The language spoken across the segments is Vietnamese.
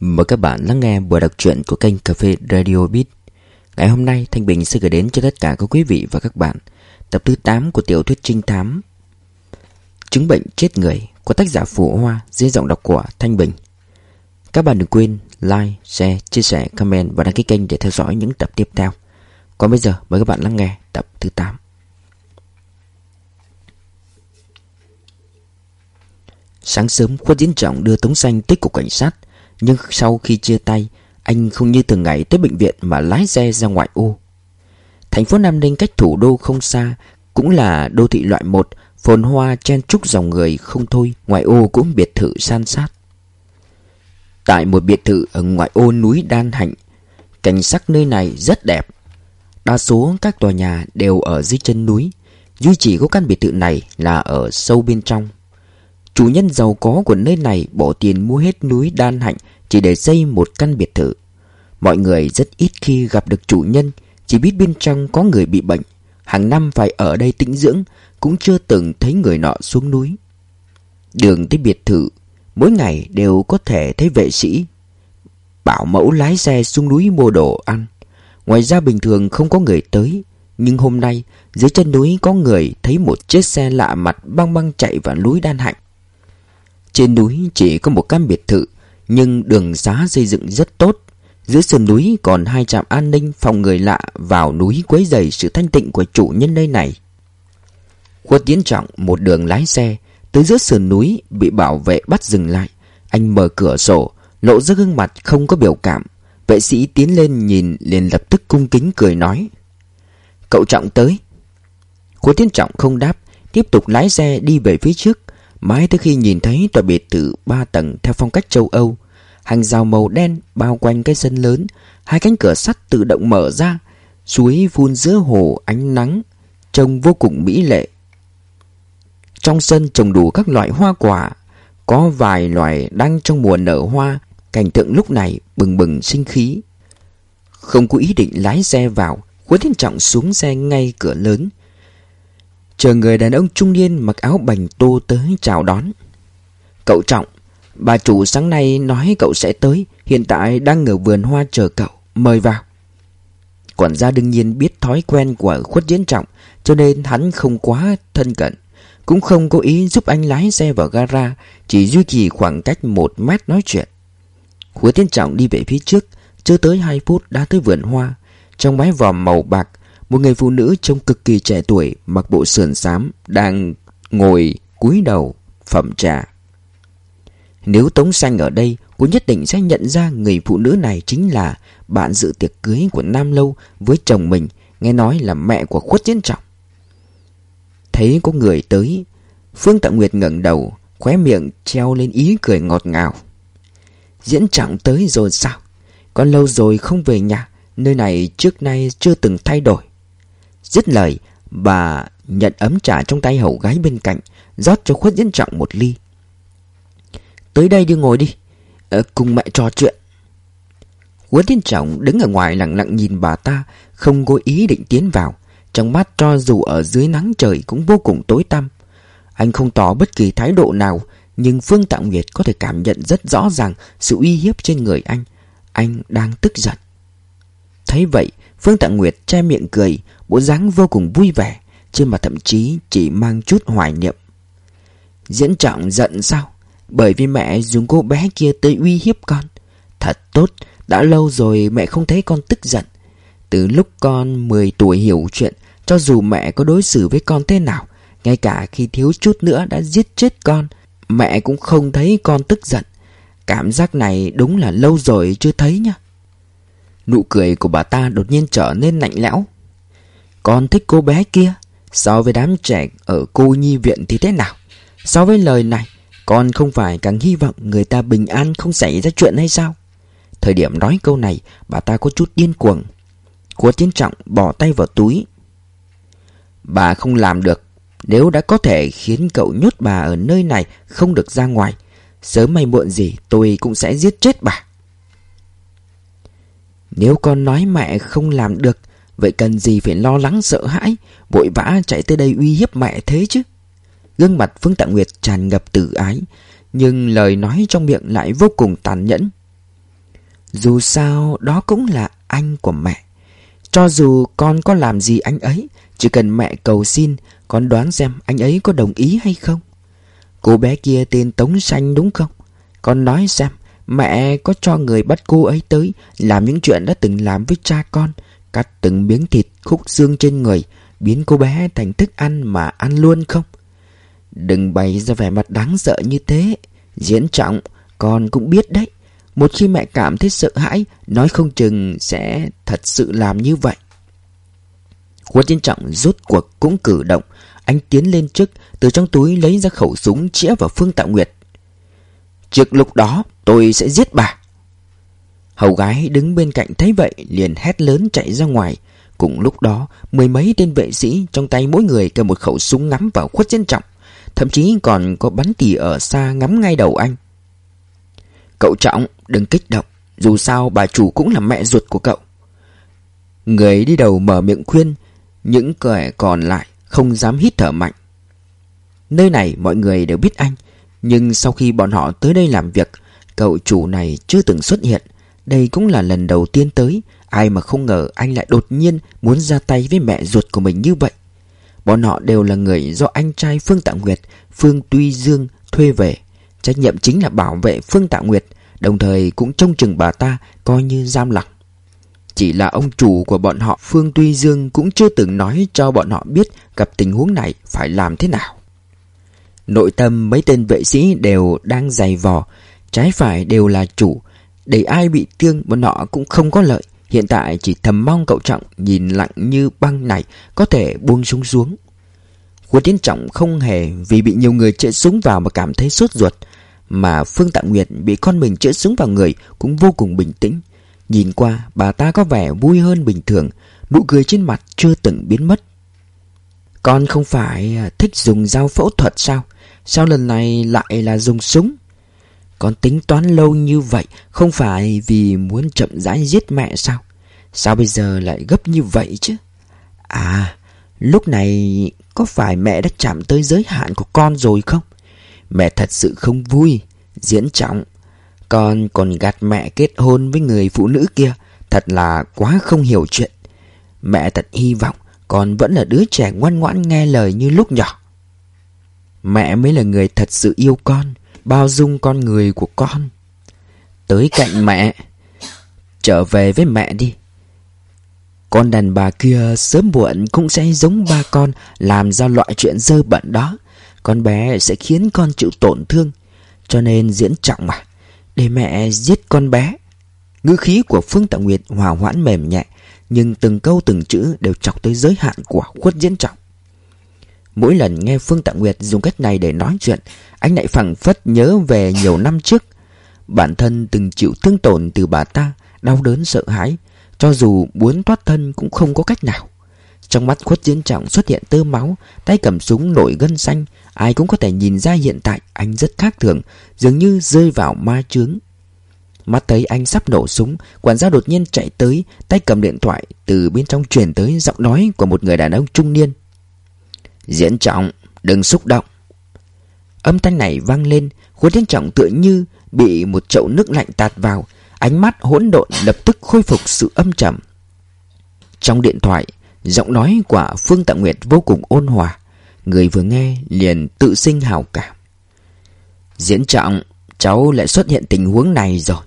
Mời các bạn lắng nghe buổi đọc truyện của kênh Cà phê Radio Beat. Ngày hôm nay Thanh Bình sẽ gửi đến cho tất cả các quý vị và các bạn tập thứ 8 của tiểu thuyết trinh thám Chứng bệnh chết người của tác giả Phủ Hoa dưới giọng đọc của Thanh Bình. Các bạn đừng quên like, share, chia sẻ, comment và đăng ký kênh để theo dõi những tập tiếp theo. Còn bây giờ mời các bạn lắng nghe tập thứ 8. Sáng sớm Khuất Diễn Trọng đưa Tống Xanh tới cục cảnh sát nhưng sau khi chia tay, Anh không như thường ngày tới bệnh viện mà lái xe ra ngoại ô. Thành phố Nam Ninh cách thủ đô không xa, Cũng là đô thị loại 1 Phồn hoa chen trúc dòng người không thôi, Ngoại ô cũng biệt thự san sát. Tại một biệt thự ở ngoại ô núi Đan Hạnh, Cảnh sắc nơi này rất đẹp. Đa số các tòa nhà đều ở dưới chân núi, Duy chỉ có căn biệt thự này là ở sâu bên trong. Chủ nhân giàu có của nơi này bỏ tiền mua hết núi Đan Hạnh chỉ để xây một căn biệt thự. Mọi người rất ít khi gặp được chủ nhân, chỉ biết bên trong có người bị bệnh. Hàng năm phải ở đây tĩnh dưỡng, cũng chưa từng thấy người nọ xuống núi. Đường tới biệt thự, mỗi ngày đều có thể thấy vệ sĩ. Bảo mẫu lái xe xuống núi mua đồ ăn. Ngoài ra bình thường không có người tới, nhưng hôm nay dưới chân núi có người thấy một chiếc xe lạ mặt băng băng chạy vào núi Đan Hạnh. Trên núi chỉ có một căn biệt thự nhưng đường xá xây dựng rất tốt. Giữa sườn núi còn hai trạm an ninh phòng người lạ vào núi quấy dày sự thanh tịnh của chủ nhân nơi này. Khuất Tiến Trọng, một đường lái xe, Tới giữa sườn núi bị bảo vệ bắt dừng lại. Anh mở cửa sổ, Lộ ra gương mặt không có biểu cảm. Vệ sĩ tiến lên nhìn, liền lập tức cung kính cười nói, Cậu Trọng tới. Khuất Tiến Trọng không đáp, Tiếp tục lái xe đi về phía trước. Mãi tới khi nhìn thấy tòa biệt thự ba tầng theo phong cách châu Âu, Hàng rào màu đen bao quanh cái sân lớn, Hai cánh cửa sắt tự động mở ra, Suối phun giữa hồ ánh nắng, Trông vô cùng mỹ lệ. Trong sân trồng đủ các loại hoa quả, Có vài loài đang trong mùa nở hoa, Cảnh tượng lúc này bừng bừng sinh khí. Không có ý định lái xe vào Khuất Thiên Trọng xuống xe ngay cửa lớn Chờ người đàn ông trung niên mặc áo bành tô tới chào đón. Cậu Trọng, Bà chủ sáng nay nói cậu sẽ tới, Hiện tại đang ở vườn hoa chờ cậu, Mời vào. Quản gia đương nhiên biết thói quen của khuất diễn trọng, Cho nên hắn không quá thân cận, Cũng không có ý giúp anh lái xe vào gara, Chỉ duy trì khoảng cách một mét nói chuyện. Khuất tiến trọng đi về phía trước, Chưa tới hai phút đã tới vườn hoa, Trong mái vòm màu bạc một người phụ nữ trông cực kỳ trẻ tuổi, Mặc bộ sườn xám, Đang ngồi cúi đầu phẩm trà. Nếu Tống Xanh ở đây, Cô nhất định sẽ nhận ra người phụ nữ này chính là Bạn dự tiệc cưới của Nam Lâu Với chồng mình, Nghe nói là mẹ của khuất diễn trọng. Thấy có người tới, Phương Tạ Nguyệt ngẩng đầu, Khóe miệng treo lên ý cười ngọt ngào. Diễn trọng tới rồi sao? Con lâu rồi không về nhà, Nơi này trước nay chưa từng thay đổi. Dứt lời Bà nhận ấm trà trong tay hậu gái bên cạnh rót cho khuất diễn trọng một ly. Tới đây đi ngồi đi ờ, Cùng mẹ trò chuyện. Khuất diễn trọng đứng ở ngoài lặng lặng nhìn bà ta Không có ý định tiến vào. Trong mắt cho dù ở dưới nắng trời cũng vô cùng tối tăm. Anh không tỏ bất kỳ thái độ nào Nhưng Phương Tạng Nguyệt có thể cảm nhận rất rõ ràng Sự uy hiếp trên người anh. Anh đang tức giận. Thấy vậy Phương Tạng Nguyệt che miệng cười Bộ dáng vô cùng vui vẻ Trên mặt thậm chí chỉ mang chút hoài niệm. Diễn trọng giận sao? Bởi vì mẹ dùng cô bé kia tới uy hiếp con. Thật tốt, Đã lâu rồi mẹ không thấy con tức giận. Từ lúc con 10 tuổi hiểu chuyện, Cho dù mẹ có đối xử với con thế nào, Ngay cả khi thiếu chút nữa đã giết chết con, Mẹ cũng không thấy con tức giận. Cảm giác này đúng là lâu rồi chưa thấy nhá. Nụ cười của bà ta đột nhiên trở nên lạnh lẽo con thích cô bé kia, So với đám trẻ ở cô nhi viện thì thế nào? So với lời này, Con không phải càng hy vọng người ta bình an không xảy ra chuyện hay sao? Thời điểm nói câu này, Bà ta có chút điên cuồng. Của tiến trọng bỏ tay vào túi. Bà không làm được. Nếu đã có thể khiến cậu nhốt bà ở nơi này Không được ra ngoài, Sớm may muộn gì tôi cũng sẽ giết chết bà. Nếu con nói mẹ không làm được Vậy cần gì phải lo lắng sợ hãi? Vội vã chạy tới đây uy hiếp mẹ thế chứ? Gương mặt Phương Tạ Nguyệt tràn ngập tự ái, Nhưng lời nói trong miệng lại vô cùng tàn nhẫn. Dù sao, đó cũng là anh của mẹ. Cho dù con có làm gì anh ấy, Chỉ cần mẹ cầu xin, Con đoán xem anh ấy có đồng ý hay không. Cô bé kia tên Tống Xanh đúng không? Con nói xem, Mẹ có cho người bắt cô ấy tới, Làm những chuyện đã từng làm với cha con Cắt từng miếng thịt khúc xương trên người, Biến cô bé thành thức ăn mà ăn luôn không? Đừng bày ra vẻ mặt đáng sợ như thế. Diễn trọng, Con cũng biết đấy. Một khi mẹ cảm thấy sợ hãi, Nói không chừng sẽ thật sự làm như vậy. Quân diễn trọng rút cuộc cũng cử động. Anh tiến lên trước, Từ trong túi lấy ra khẩu súng chĩa vào Phương Tạo Nguyệt. Trước lúc đó, tôi sẽ giết bà. Hầu gái đứng bên cạnh thấy vậy liền hét lớn chạy ra ngoài. Cùng lúc đó, mười mấy tên vệ sĩ trong tay mỗi người cầm một khẩu súng ngắm vào khuất diễn trọng. Thậm chí còn có bắn tỉ ở xa ngắm ngay đầu anh. Cậu Trọng, đừng kích động. Dù sao bà chủ cũng là mẹ ruột của cậu. Người đi đầu mở miệng khuyên, Những kẻ còn lại không dám hít thở mạnh. Nơi này mọi người đều biết anh, Nhưng sau khi bọn họ tới đây làm việc, Cậu chủ này chưa từng xuất hiện. Đây cũng là lần đầu tiên tới. Ai mà không ngờ anh lại đột nhiên Muốn ra tay với mẹ ruột của mình như vậy. Bọn họ đều là người do anh trai Phương Tạ Nguyệt, Phương Tuy Dương thuê về. Trách nhiệm chính là bảo vệ Phương Tạ Nguyệt, Đồng thời cũng trông chừng bà ta Coi như giam lặng Chỉ là ông chủ của bọn họ, Phương Tuy Dương Cũng chưa từng nói cho bọn họ biết Gặp tình huống này phải làm thế nào. Nội tâm mấy tên vệ sĩ đều đang dày vò, Trái phải đều là chủ để ai bị thương bọn họ cũng không có lợi Hiện tại chỉ thầm mong cậu Trọng nhìn lặng như băng này có thể buông súng xuống. Khuất Tiến Trọng không hề vì bị nhiều người chĩa súng vào mà cảm thấy sốt ruột. Mà Phương Tạ Nguyệt bị con mình chĩa súng vào người cũng vô cùng bình tĩnh. Nhìn qua bà ta có vẻ vui hơn bình thường, nụ cười trên mặt chưa từng biến mất. Con không phải à, thích dùng dao phẫu thuật sao? Sao lần này lại là dùng súng? Con tính toán lâu như vậy, Không phải vì muốn chậm rãi giết mẹ sao? Sao bây giờ lại gấp như vậy chứ? À Lúc này có phải mẹ đã chạm tới giới hạn của con rồi không? Mẹ thật sự không vui, Diễn trọng. Con còn gạt mẹ kết hôn với người phụ nữ kia, Thật là quá không hiểu chuyện. Mẹ thật hy vọng Con vẫn là đứa trẻ ngoan ngoãn nghe lời như lúc nhỏ. Mẹ mới là người thật sự yêu con bao dung con người của con. Tới cạnh mẹ, trở về với mẹ đi. Con đàn bà kia sớm muộn cũng sẽ giống ba con làm ra loại chuyện dơ bẩn đó. Con bé sẽ khiến con chịu tổn thương. Cho nên diễn trọng mà, để mẹ giết con bé. Ngữ khí của Phương Tạ Nguyệt hòa hoãn mềm nhẹ, nhưng từng câu từng chữ đều chọc tới giới hạn của khuất diễn trọng. Mỗi lần nghe Phương Tạ Nguyệt dùng cách này để nói chuyện, Anh lại phẳng phất nhớ về nhiều năm trước. Bản thân từng chịu thương tổn từ bà ta, Đau đớn sợ hãi, Cho dù muốn thoát thân cũng không có cách nào. Trong mắt khuất diễn trọng xuất hiện tơ máu, Tay cầm súng nổi gân xanh, Ai cũng có thể nhìn ra hiện tại anh rất khác thường, Dường như rơi vào ma chướng. Mắt thấy anh sắp nổ súng, Quản gia đột nhiên chạy tới, Tay cầm điện thoại Từ bên trong truyền tới giọng nói của một người đàn ông trung niên. Diễn trọng, Đừng xúc động. Âm thanh này vang lên, Khuôn Diễn trọng tựa như Bị một chậu nước lạnh tạt vào. Ánh mắt hỗn độn lập tức khôi phục sự âm trầm. Trong điện thoại, Giọng nói của Phương Tạ Nguyệt vô cùng ôn hòa. Người vừa nghe liền tự sinh hào cảm. Diễn trọng, Cháu lại xuất hiện tình huống này rồi.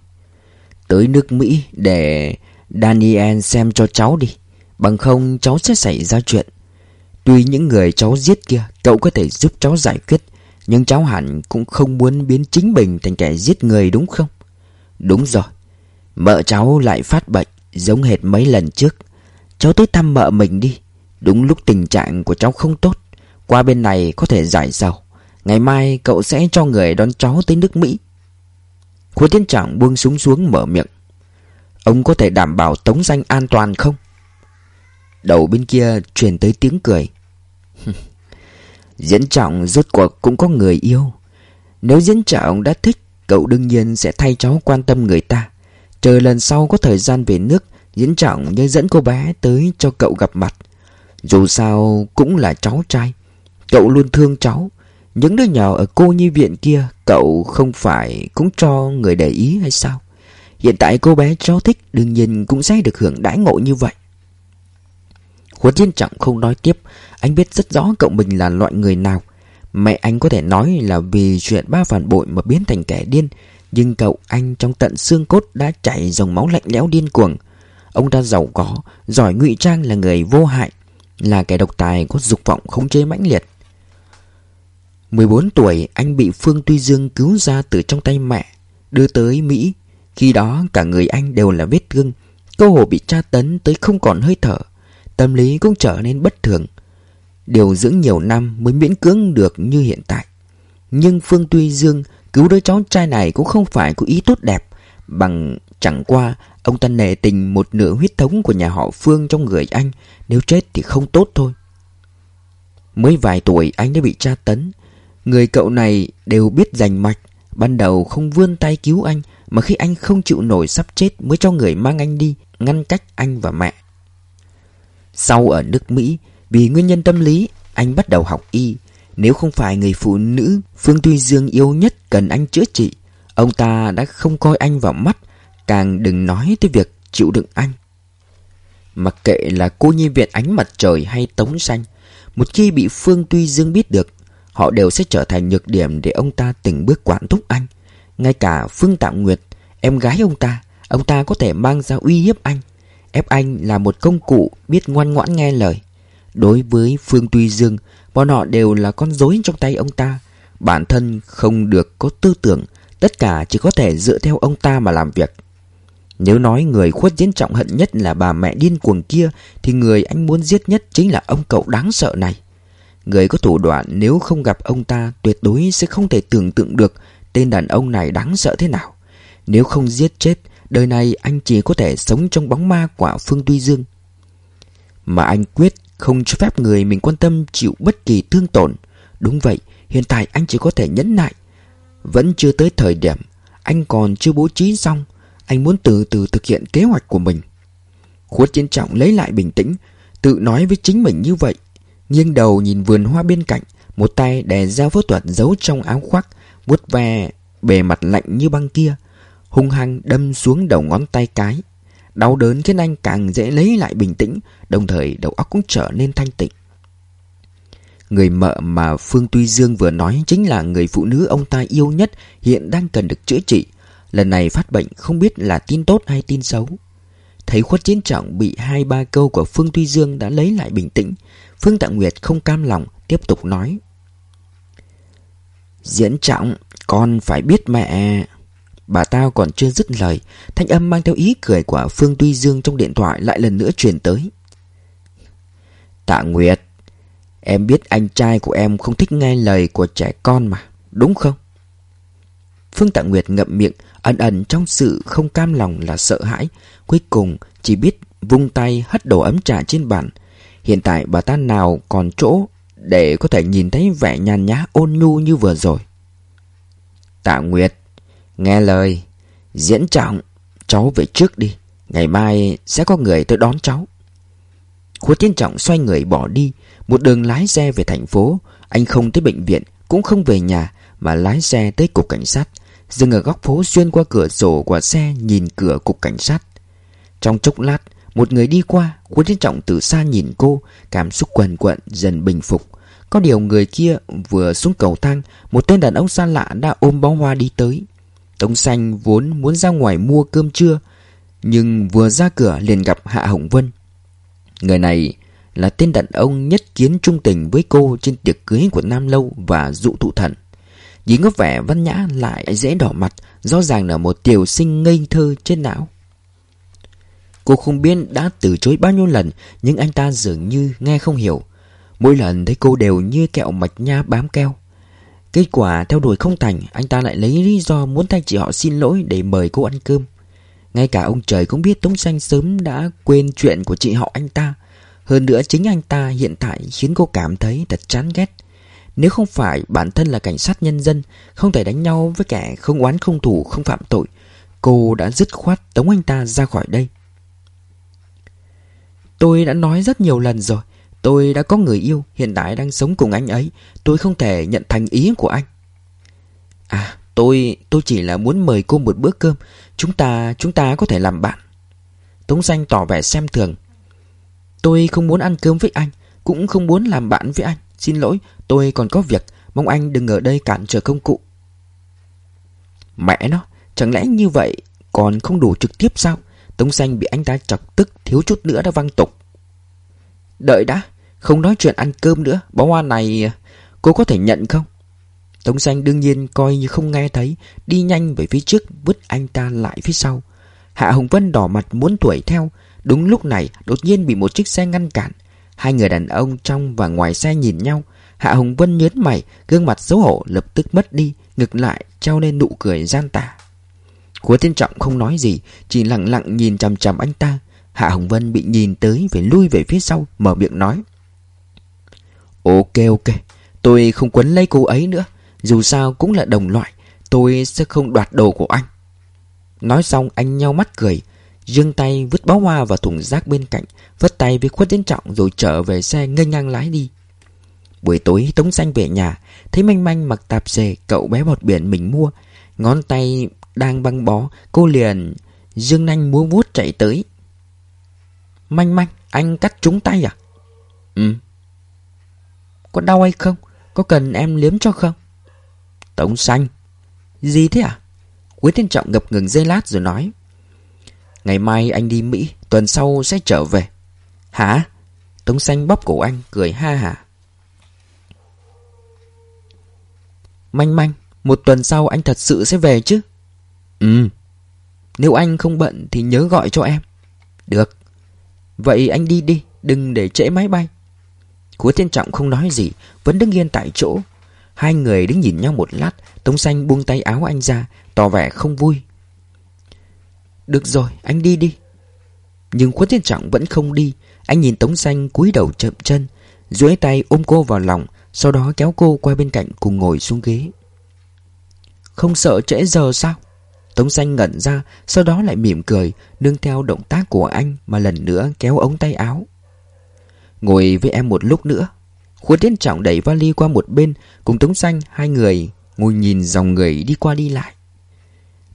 Tới nước Mỹ để Daniel xem cho cháu đi. Bằng không, cháu sẽ xảy ra chuyện. Tuy những người cháu giết kia, Cậu có thể giúp cháu giải quyết, Nhưng cháu hẳn cũng không muốn biến chính mình Thành kẻ giết người, đúng không? Đúng rồi. Mợ cháu lại phát bệnh, Giống hệt mấy lần trước. Cháu tới thăm mợ mình đi. Đúng lúc tình trạng của cháu không tốt, Qua bên này có thể giải sầu. Ngày mai cậu sẽ cho người đón cháu tới nước Mỹ. Khuôn tiến trọng buông súng xuống mở miệng. Ông có thể đảm bảo tống danh an toàn không? Đầu bên kia truyền tới tiếng cười. Diễn trọng rốt cuộc cũng có người yêu. Nếu diễn trọng đã thích, Cậu đương nhiên sẽ thay cháu quan tâm người ta. Chờ lần sau có thời gian về nước, Diễn trọng nhớ dẫn cô bé tới cho cậu gặp mặt. Dù sao cũng là cháu trai. Cậu luôn thương cháu. Những đứa nhỏ ở cô nhi viện kia, Cậu không phải cũng cho người để ý hay sao? Hiện tại cô bé cháu thích đương nhiên cũng sẽ được hưởng đãi ngộ như vậy. Huấn diễn Trọng không nói tiếp. Anh biết rất rõ cậu mình là loại người nào. Mẹ anh có thể nói là vì chuyện ba phản bội mà biến thành kẻ điên Nhưng cậu anh trong tận xương cốt đã chảy dòng máu lạnh lẽo điên cuồng. Ông ta giàu có, giỏi ngụy trang là người vô hại Là kẻ độc tài có dục vọng khống chế mãnh liệt. 14 tuổi anh bị Phương Tuy Dương cứu ra từ trong tay mẹ Đưa tới Mỹ. Khi đó cả người anh đều là vết thương Cơ hồ bị tra tấn tới không còn hơi thở. Tâm lý cũng trở nên bất thường. Điều dưỡng nhiều năm mới miễn cưỡng được như hiện tại. Nhưng Phương Tuy Dương cứu đứa cháu trai này cũng không phải có ý tốt đẹp, Bằng chẳng qua ông ta nể tình một nửa huyết thống của nhà họ Phương trong người anh, Nếu chết thì không tốt thôi. Mới vài tuổi anh đã bị tra tấn, Người cậu này đều biết giành mạch, Ban đầu không vươn tay cứu anh, Mà khi anh không chịu nổi sắp chết Mới cho người mang anh đi, Ngăn cách anh và mẹ. Sau ở nước Mỹ vì nguyên nhân tâm lý, Anh bắt đầu học y. Nếu không phải người phụ nữ Phương Tuy Dương yêu nhất cần anh chữa trị, Ông ta đã không coi anh vào mắt, Càng đừng nói tới việc chịu đựng anh. Mặc kệ là cô nhi viện ánh mặt trời hay tống xanh, Một khi bị Phương Tuy Dương biết được, Họ đều sẽ trở thành nhược điểm để ông ta từng bước quản thúc anh. Ngay cả Phương Tạm Nguyệt, Em gái ông ta Ông ta có thể mang ra uy hiếp anh. Ép anh là một công cụ biết ngoan ngoãn nghe lời. Đối với Phương Tuy Dương Bọn họ đều là con rối trong tay ông ta Bản thân không được có tư tưởng Tất cả chỉ có thể dựa theo ông ta mà làm việc Nếu nói người khuất diễn trọng hận nhất là bà mẹ điên cuồng kia Thì người anh muốn giết nhất chính là ông cậu đáng sợ này Người có thủ đoạn nếu không gặp ông ta tuyệt đối sẽ không thể tưởng tượng được tên đàn ông này đáng sợ thế nào. Nếu không giết chết, đời này anh chỉ có thể sống trong bóng ma quả Phương Tuy Dương. Mà anh quyết không cho phép người mình quan tâm chịu bất kỳ thương tổn. Đúng vậy, hiện tại anh chỉ có thể nhẫn nại. Vẫn chưa tới thời điểm, anh còn chưa bố trí xong. Anh muốn từ từ thực hiện kế hoạch của mình. Khuất chiến trọng lấy lại bình tĩnh, tự nói với chính mình như vậy Nghiêng đầu nhìn vườn hoa bên cạnh Một tay đè dao phẫu thuật giấu trong áo khoác vuốt ve bề mặt lạnh như băng kia Hung hăng đâm xuống đầu ngón tay cái Đau đớn khiến anh càng dễ lấy lại bình tĩnh, Đồng thời đầu óc cũng trở nên thanh tịnh. Người mợ mà Phương Tuy Dương vừa nói Chính là người phụ nữ ông ta yêu nhất, Hiện đang cần được chữa trị. Lần này phát bệnh không biết là tin tốt hay tin xấu. Thấy khuất chiến trọng bị hai ba câu của Phương Tuy Dương đã lấy lại bình tĩnh, Phương Tạ Nguyệt không cam lòng, Tiếp tục nói. Diễn trọng, Con phải biết mẹ. Bà tao còn chưa dứt lời Thanh âm mang theo ý cười của Phương Tuy Dương Trong điện thoại lại lần nữa truyền tới Tạ Nguyệt Em biết anh trai của em không thích nghe lời của trẻ con mà Đúng không? Phương Tạ Nguyệt ngậm miệng Ẩn ẩn trong sự không cam lòng là sợ hãi Cuối cùng chỉ biết vung tay hất đổ ấm trà trên bàn Hiện tại bà ta nào còn chỗ để có thể nhìn thấy vẻ nhàn nhã ôn nhu như vừa rồi. Tạ Nguyệt, nghe lời, diễn trọng, cháu về trước đi, ngày mai sẽ có người tới đón cháu. Khuất Thiên Trọng xoay người bỏ đi, một đường lái xe về thành phố, anh không tới bệnh viện, cũng không về nhà, mà lái xe tới cục cảnh sát, dừng ở góc phố xuyên qua cửa sổ của xe nhìn cửa cục cảnh sát. Trong chốc lát, một người đi qua Quân Thiên Trọng từ xa nhìn cô Cảm xúc quần quận dần bình phục Có điều người kia vừa xuống cầu thang Một tên đàn ông xa lạ đã ôm bó hoa đi tới Tống Xanh vốn muốn ra ngoài mua cơm trưa, Nhưng vừa ra cửa liền gặp Hạ Hồng Vân. Người này là tên đàn ông nhất kiến trung tình với cô Trên tiệc cưới của Nam Lâu và dụ thụ thần. Nhìn có vẻ văn nhã lại dễ đỏ mặt, Rõ ràng là một tiểu sinh ngây thơ trên não. Cô không biết đã từ chối bao nhiêu lần, Nhưng anh ta dường như nghe không hiểu. Mỗi lần thấy cô đều như kẹo mạch nha bám keo. Kết quả theo đuổi không thành, Anh ta lại lấy lý do muốn thay chị họ xin lỗi Để mời cô ăn cơm. Ngay cả ông trời cũng biết Tống Xanh sớm đã quên chuyện của chị họ anh ta. Hơn nữa chính anh ta hiện tại khiến cô cảm thấy thật chán ghét. Nếu không phải bản thân là cảnh sát nhân dân, Không thể đánh nhau với kẻ không oán không thủ không phạm tội, Cô đã dứt khoát tống anh ta ra khỏi đây. Tôi đã nói rất nhiều lần rồi. Tôi đã có người yêu Hiện tại đang sống cùng anh ấy. Tôi không thể nhận thành ý của anh. À Tôi, tôi chỉ là muốn mời cô một bữa cơm. Chúng ta, chúng ta có thể làm bạn. Tống Xanh tỏ vẻ xem thường. Tôi không muốn ăn cơm với anh Cũng không muốn làm bạn với anh. Xin lỗi, tôi còn có việc. Mong anh đừng ở đây cản trở công cụ. Mẹ nó, chẳng lẽ như vậy còn không đủ trực tiếp sao? Tống xanh bị anh ta chọc tức thiếu chút nữa đã văng tục. Đợi đã, không nói chuyện ăn cơm nữa, bó hoa này cô có thể nhận không? Tống xanh đương nhiên coi như không nghe thấy, đi nhanh về phía trước vứt anh ta lại phía sau. Hạ Hồng Vân đỏ mặt muốn đuổi theo, đúng lúc này đột nhiên bị một chiếc xe ngăn cản. Hai người đàn ông trong và ngoài xe nhìn nhau, Hạ Hồng Vân nhớn mày, gương mặt xấu hổ lập tức mất đi, ngực lại trao lên nụ cười gian tà. Hứa Thiên Trọng không nói gì Chỉ lặng lặng nhìn chằm chằm anh ta Hạ Hồng Vân bị nhìn tới Phải lui về phía sau, Mở miệng nói. Ok ok, Tôi không quấn lấy cô ấy nữa. Dù sao cũng là đồng loại, Tôi sẽ không đoạt đồ của anh. Nói xong, anh nhau mắt cười, giương tay vứt bó hoa vào thùng rác bên cạnh, Vất tay với khuất đến trọng Rồi trở về xe nghênh ngang lái đi. Buổi tối, Tống Xanh về nhà, Thấy manh manh mặc tạp dề, Cậu bé bọt biển mình mua. Ngón tay đang băng bó, Cô liền dương nanh múa vuốt chạy tới. Manh manh, Anh cắt trúng tay à? Ừ. Có đau hay không? Có cần em liếm cho không? Tống xanh. Gì thế à? Quý Thiên Trọng ngập ngừng dây lát rồi nói. Ngày mai anh đi Mỹ, Tuần sau sẽ trở về. Hả? Tống xanh bóp cổ anh, cười ha hả. Manh manh, Một tuần sau anh thật sự sẽ về chứ? Ừ. Nếu anh không bận thì nhớ gọi cho em. Được. Vậy anh đi đi, Đừng để trễ máy bay. Cố Thiên Trọng không nói gì, Vẫn đứng yên tại chỗ. Hai người đứng nhìn nhau một lát, Tống xanh buông tay áo anh ra, Tỏ vẻ không vui. Được rồi, anh đi đi. Nhưng cố Thiên Trọng vẫn không đi, Anh nhìn Tống xanh cúi đầu chậm chân, duỗi tay ôm cô vào lòng, Sau đó kéo cô qua bên cạnh cùng ngồi xuống ghế. Không sợ trễ giờ sao? Tống xanh ngẩn ra, Sau đó lại mỉm cười, Nương theo động tác của anh Mà lần nữa kéo ống tay áo. Ngồi với em một lúc nữa. Khuất Tiến Trọng đẩy vali qua một bên, Cùng Tống xanh, hai người Ngồi nhìn dòng người đi qua đi lại.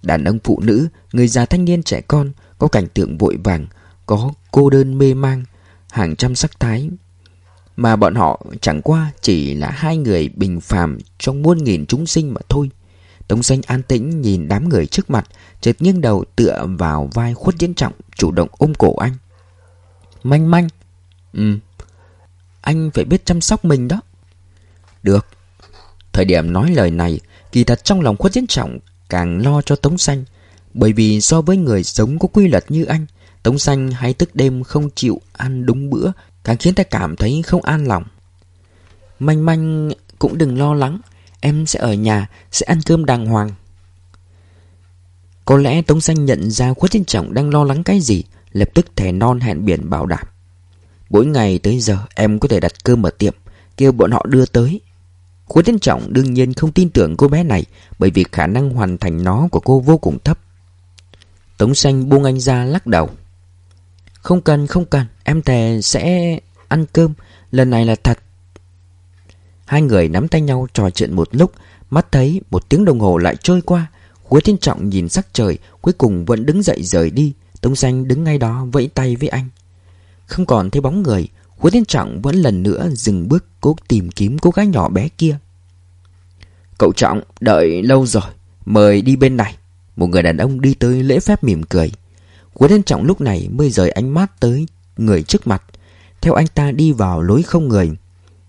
Đàn ông phụ nữ, Người già thanh niên trẻ con, Có cảnh tượng vội vàng, Có cô đơn mê mang, Hàng trăm sắc thái. Mà bọn họ chẳng qua chỉ là hai người bình phàm Trong muôn nghìn chúng sinh mà thôi. Tống xanh an tĩnh nhìn đám người trước mặt, Chợt nghiêng đầu tựa vào vai khuất diễn trọng, Chủ động ôm cổ anh. Manh manh. Ừ. Anh phải biết chăm sóc mình đó. Được. Thời điểm nói lời này, Kỳ thật trong lòng khuất diễn trọng Càng lo cho Tống xanh Bởi vì so với người sống có quy luật như anh, Tống xanh hay thức đêm không chịu ăn đúng bữa, Càng khiến ta cảm thấy không an lòng. Manh manh, cũng đừng lo lắng. Em sẽ ở nhà, Sẽ ăn cơm đàng hoàng. Có lẽ Tống Xanh nhận ra Khuất Thiên Trọng đang lo lắng cái gì, Lập tức thẻ non hẹn biển bảo đảm. Mỗi ngày tới giờ, em có thể đặt cơm ở tiệm, Kêu bọn họ đưa tới. Khuất Thiên Trọng đương nhiên không tin tưởng cô bé này, Bởi vì khả năng hoàn thành nó của cô vô cùng thấp. Tống Xanh buông anh ra lắc đầu. Không cần không cần, Em thề sẽ ăn cơm, Lần này là thật. Hai người nắm tay nhau trò chuyện một lúc, Mắt thấy một tiếng đồng hồ lại trôi qua. Hứa Thiên Trọng nhìn sắc trời, Cuối cùng vẫn đứng dậy rời đi. Tống Xanh đứng ngay đó vẫy tay với anh. Không còn thấy bóng người, Hứa Thiên Trọng vẫn lần nữa dừng bước, Cố tìm kiếm cô gái nhỏ bé kia. Cậu Trọng, đợi lâu rồi, Mời đi bên này. Một người đàn ông đi tới lễ phép mỉm cười. Hứa Thiên Trọng lúc này mới rời ánh mắt tới người trước mặt. Theo anh ta đi vào lối không người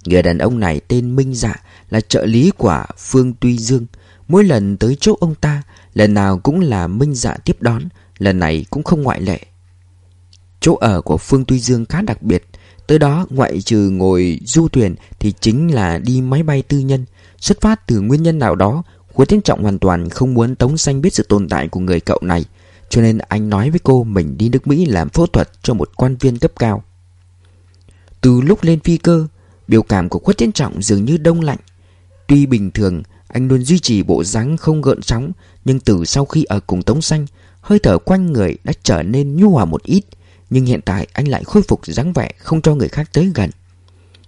Người đàn ông này tên Minh Dạ là trợ lý của Phương Tuy Dương. Mỗi lần tới chỗ ông ta, lần nào cũng là Minh Dạ tiếp đón, lần này cũng không ngoại lệ. Chỗ ở của Phương Tuy Dương khá đặc biệt, tới đó ngoại trừ ngồi du thuyền thì chính là đi máy bay tư nhân. Xuất phát từ nguyên nhân nào đó, Hứa Tiến Trọng hoàn toàn không muốn Tống Xanh biết sự tồn tại của người cậu này. Cho nên anh nói với cô mình đi nước Mỹ làm phẫu thuật cho một quan viên cấp cao. Từ lúc lên phi cơ, Biểu cảm của Khuất Thiên Trọng dường như đông lạnh. Tuy bình thường, Anh luôn duy trì bộ dáng không gợn sóng, Nhưng từ sau khi ở cùng Tống Xanh, Hơi thở quanh người đã trở nên nhu hòa một ít, Nhưng hiện tại anh lại khôi phục dáng vẻ Không cho người khác tới gần.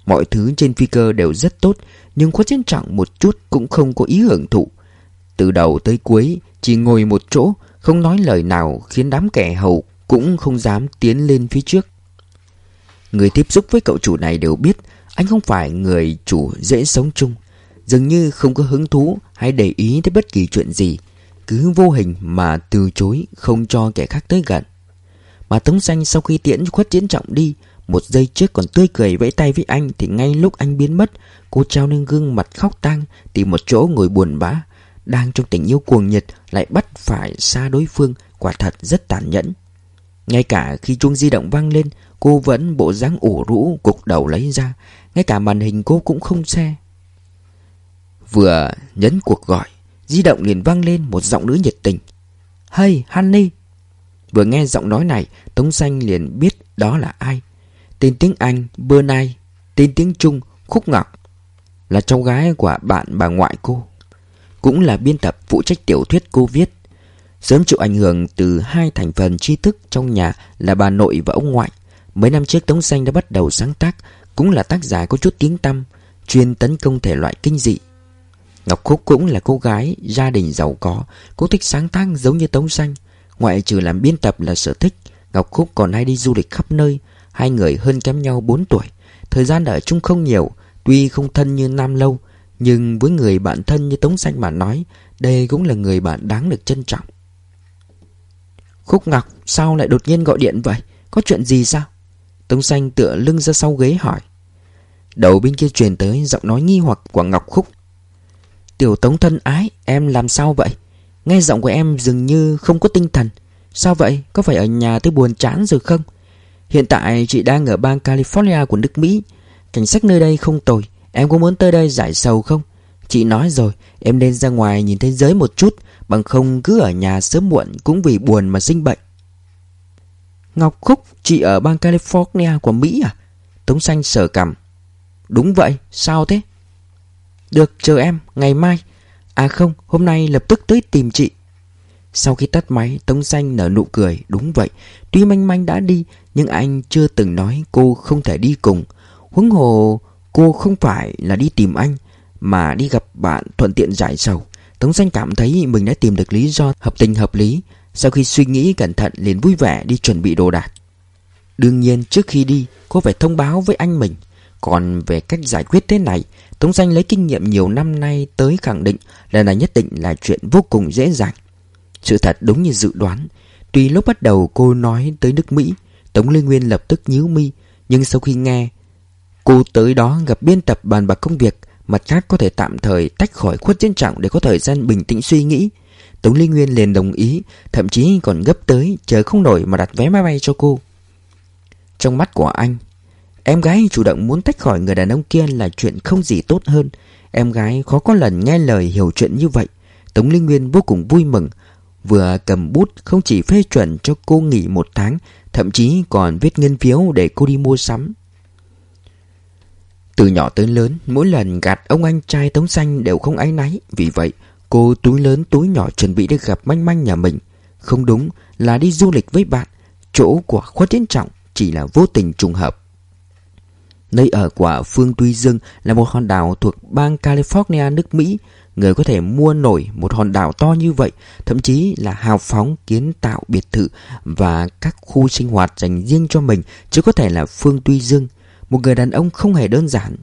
Mọi thứ trên phi cơ đều rất tốt, Nhưng Khuất Thiên Trọng một chút cũng không có ý hưởng thụ. Từ đầu tới cuối, Chỉ ngồi một chỗ, Không nói lời nào Khiến đám kẻ hầu Cũng không dám tiến lên phía trước. Người tiếp xúc với cậu chủ này đều biết anh không phải người chủ dễ sống chung. Dường như không có hứng thú Hay để ý tới bất kỳ chuyện gì. Cứ vô hình mà từ chối, Không cho kẻ khác tới gần. Mà Tống Xanh sau khi tiễn khuất chiến trọng đi, Một giây trước còn tươi cười vẫy tay với anh Thì ngay lúc anh biến mất, Cô trao lên gương mặt khóc tang, Tìm một chỗ ngồi buồn bã, Đang trong tình yêu cuồng nhiệt Lại bắt phải xa đối phương, Quả thật rất tàn nhẫn. Ngay cả khi chuông di động vang lên Cô vẫn bộ dáng ủ rũ Cục đầu lấy ra. Ngay cả màn hình cô cũng không xe Vừa nhấn cuộc gọi, Di động liền vang lên một giọng nữ nhiệt tình. Hey, Honey. Vừa nghe giọng nói này, Tống Xanh liền biết đó là ai. Tên tiếng Anh, Bernay. Tên tiếng Trung, Khúc Ngọc. Là cháu gái của bạn bà ngoại cô. Cũng là biên tập phụ trách tiểu thuyết cô viết. Sớm chịu ảnh hưởng từ hai thành phần tri thức trong nhà là bà nội và ông ngoại. Mấy năm trước Tống Xanh đã bắt đầu sáng tác, Cũng là tác giả có chút tiếng tăm, Chuyên tấn công thể loại kinh dị. Ngọc Khúc cũng là cô gái, Gia đình giàu có, Cô thích sáng tác giống như Tống Xanh. Ngoại trừ làm biên tập là sở thích, Ngọc Khúc còn hay đi du lịch khắp nơi. Hai người hơn kém nhau 4 tuổi. Thời gian ở chung không nhiều, Tuy không thân như Nam Lâu, Nhưng với người bạn thân như Tống Xanh mà nói, Đây cũng là người bạn đáng được trân trọng. Khúc Ngọc, Sao lại đột nhiên gọi điện vậy? Có chuyện gì sao? Tống Xanh tựa lưng ra sau ghế hỏi. Đầu bên kia truyền tới giọng nói nghi hoặc của Ngọc Khúc. Tiểu Tống thân ái, Em làm sao vậy? Nghe giọng của em dường như không có tinh thần. Sao vậy? Có phải ở nhà tôi buồn chán rồi không? Hiện tại chị đang ở bang California của nước Mỹ. Cảnh sát nơi đây không tồi. Em có muốn tới đây giải sầu không? Chị nói rồi, Em nên ra ngoài nhìn thế giới một chút. Bằng không cứ ở nhà sớm muộn Cũng vì buồn mà sinh bệnh. Ngọc Khúc, Chị ở bang California của Mỹ à? Tống xanh sờ cằm. Đúng vậy, sao thế? Được, chờ em, ngày mai. À không, hôm nay lập tức tới tìm chị. Sau khi tắt máy, Tống xanh nở nụ cười. Đúng vậy, Tuy manh manh đã đi, Nhưng anh chưa từng nói cô không thể đi cùng. Huống hồ, cô không phải là đi tìm anh, Mà đi gặp bạn thuận tiện giải sầu. Tống xanh cảm thấy mình đã tìm được lý do hợp tình hợp lý. Sau khi suy nghĩ cẩn thận liền vui vẻ đi chuẩn bị đồ đạc. Đương nhiên trước khi đi, cô phải thông báo với anh mình. Còn về cách giải quyết thế này, Tống Danh lấy kinh nghiệm nhiều năm nay tới khẳng định Lần này nhất định là chuyện vô cùng dễ dàng. Sự thật đúng như dự đoán, Tuy lúc bắt đầu cô nói tới nước Mỹ, Tống Lê Nguyên lập tức nhíu mi, Nhưng sau khi nghe, Cô tới đó gặp biên tập bàn bạc công việc, Mặt khác có thể tạm thời tách khỏi khuất chiến trọng Để có thời gian bình tĩnh suy nghĩ. Tống Lý Nguyên liền đồng ý, Thậm chí còn gấp tới, Chờ không nổi mà đặt vé máy bay cho cô. Trong mắt của anh, Em gái chủ động muốn tách khỏi người đàn ông kia là chuyện không gì tốt hơn. Em gái khó có lần nghe lời hiểu chuyện như vậy. Tống Linh Nguyên vô cùng vui mừng, Vừa cầm bút không chỉ phê chuẩn cho cô nghỉ một tháng, Thậm chí còn viết ngân phiếu để cô đi mua sắm. Từ nhỏ tới lớn, Mỗi lần gạt ông anh trai Tống Xanh đều không áy náy, Vì vậy cô túi lớn túi nhỏ chuẩn bị để gặp manh manh nhà mình Không đúng là đi du lịch với bạn Chỗ của khuất tiến trọng chỉ là vô tình trùng hợp Nơi ở của Phương Tuy Dương là một hòn đảo thuộc bang California nước Mỹ. Người có thể mua nổi một hòn đảo to như vậy, thậm chí là hào phóng kiến tạo biệt thự và các khu sinh hoạt dành riêng cho mình, chứ có thể là Phương Tuy Dương. Một người đàn ông không hề đơn giản.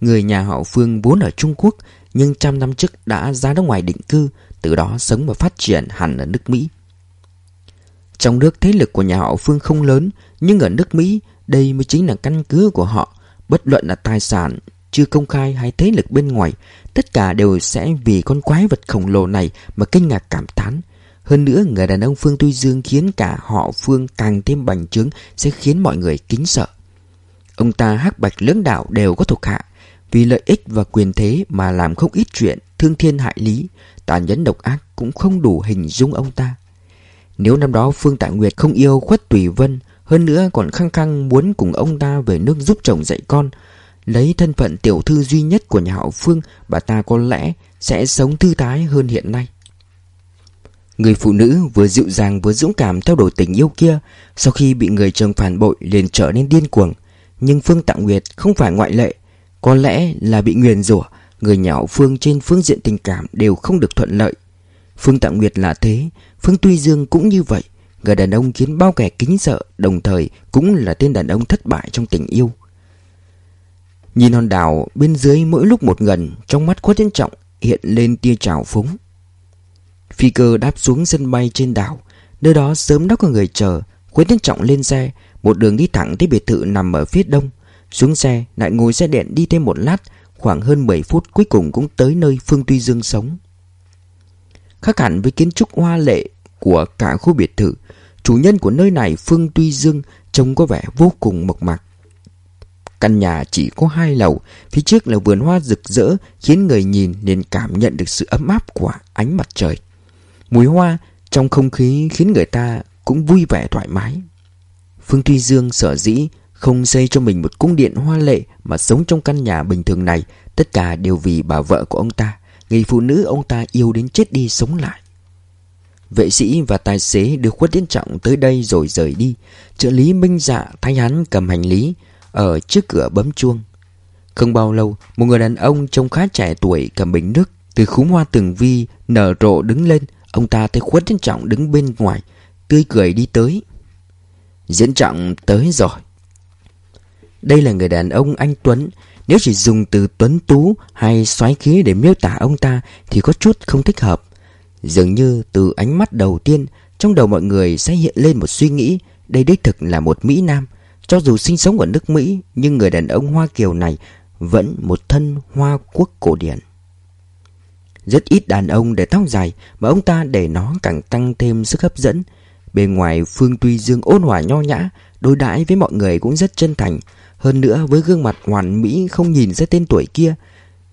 Người nhà họ Phương vốn ở Trung Quốc, nhưng trăm năm trước đã ra nước ngoài định cư, từ đó sống và phát triển hẳn ở nước Mỹ. Trong nước thế lực của nhà họ Phương không lớn, nhưng ở nước Mỹ, đây mới chính là căn cứ của họ. Bất luận là tài sản chưa công khai hay thế lực bên ngoài Tất cả đều sẽ vì con quái vật khổng lồ này mà kinh ngạc cảm thán Hơn nữa người đàn ông Phương Tuy Dương khiến cả họ Phương càng thêm bành trướng Sẽ khiến mọi người kính sợ Ông ta hắc bạch lưỡng đạo đều có thuộc hạ vì lợi ích và quyền thế mà làm không ít chuyện, thương thiên hại lý, Tàn nhẫn độc ác cũng không đủ hình dung ông ta. Nếu năm đó Phương Tạ Nguyệt không yêu khuất Tùy Vân, hơn nữa còn khăng khăng muốn cùng ông ta về nước giúp chồng dạy con, Lấy thân phận tiểu thư duy nhất của nhà họ Phương, Bà ta có lẽ sẽ sống thư thái hơn hiện nay. Người phụ nữ vừa dịu dàng vừa dũng cảm theo đuổi tình yêu kia, Sau khi bị người chồng phản bội liền trở nên điên cuồng. Nhưng Phương Tạng Nguyệt không phải ngoại lệ có lẽ là bị nguyền rủa, Người nhà họ Phương trên phương diện tình cảm đều không được thuận lợi. Phương Tạng Nguyệt là thế, Phương Tuy Dương cũng như vậy. Người đàn ông khiến bao kẻ kính sợ, Đồng thời cũng là tên đàn ông thất bại trong tình yêu. Nhìn hòn đảo bên dưới mỗi lúc một gần, Trong mắt khuất tiến trọng hiện lên tia trào phúng. Phi cơ đáp xuống sân bay trên đảo, Nơi đó sớm đã có người chờ. Khuất tiến trọng lên xe, Một đường đi thẳng tới biệt thự nằm ở phía đông. Xuống xe, lại ngồi xe điện đi thêm một lát, Khoảng hơn 7 phút cuối cùng cũng tới nơi Phương Tuy Dương sống. Khác hẳn với kiến trúc hoa lệ của cả khu biệt thự, Chủ nhân của nơi này, Phương Tuy Dương, trông có vẻ vô cùng mộc mạc. Căn nhà chỉ có hai lầu, Phía trước là vườn hoa rực rỡ, Khiến người nhìn nên cảm nhận được sự ấm áp của ánh mặt trời. Mùi hoa trong không khí khiến người ta cũng vui vẻ thoải mái. Phương Tuy Dương sở dĩ không xây cho mình một cung điện hoa lệ Mà sống trong căn nhà bình thường này, Tất cả đều vì bà vợ của ông ta. Người phụ nữ ông ta yêu đến chết đi sống lại. Vệ sĩ và tài xế được khuất tiến trọng tới đây rồi rời đi. Trợ lý minh dạ thay hắn cầm hành lý, Ở trước cửa bấm chuông. Không bao lâu, Một người đàn ông trông khá trẻ tuổi cầm bình nước Từ khúm hoa tường vi nở rộ đứng lên. Ông ta thấy khuất tiến trọng đứng bên ngoài, Tươi cười đi tới. Diễn trọng tới rồi. Đây là người đàn ông anh Tuấn. Nếu chỉ dùng từ tuấn tú hay xoáy khí để miêu tả ông ta Thì có chút không thích hợp. Dường như từ ánh mắt đầu tiên, Trong đầu mọi người sẽ hiện lên một suy nghĩ. Đây đích thực là một Mỹ Nam. Cho dù sinh sống ở nước Mỹ, Nhưng người đàn ông Hoa Kiều này Vẫn một thân Hoa Quốc cổ điển. Rất ít đàn ông để tóc dài, Mà ông ta để nó càng tăng thêm sức hấp dẫn. Bên ngoài Phương Tuy Dương ôn hòa nho nhã, Đối đãi với mọi người cũng rất chân thành. Hơn nữa, với gương mặt hoàn mỹ, Không nhìn ra tên tuổi kia,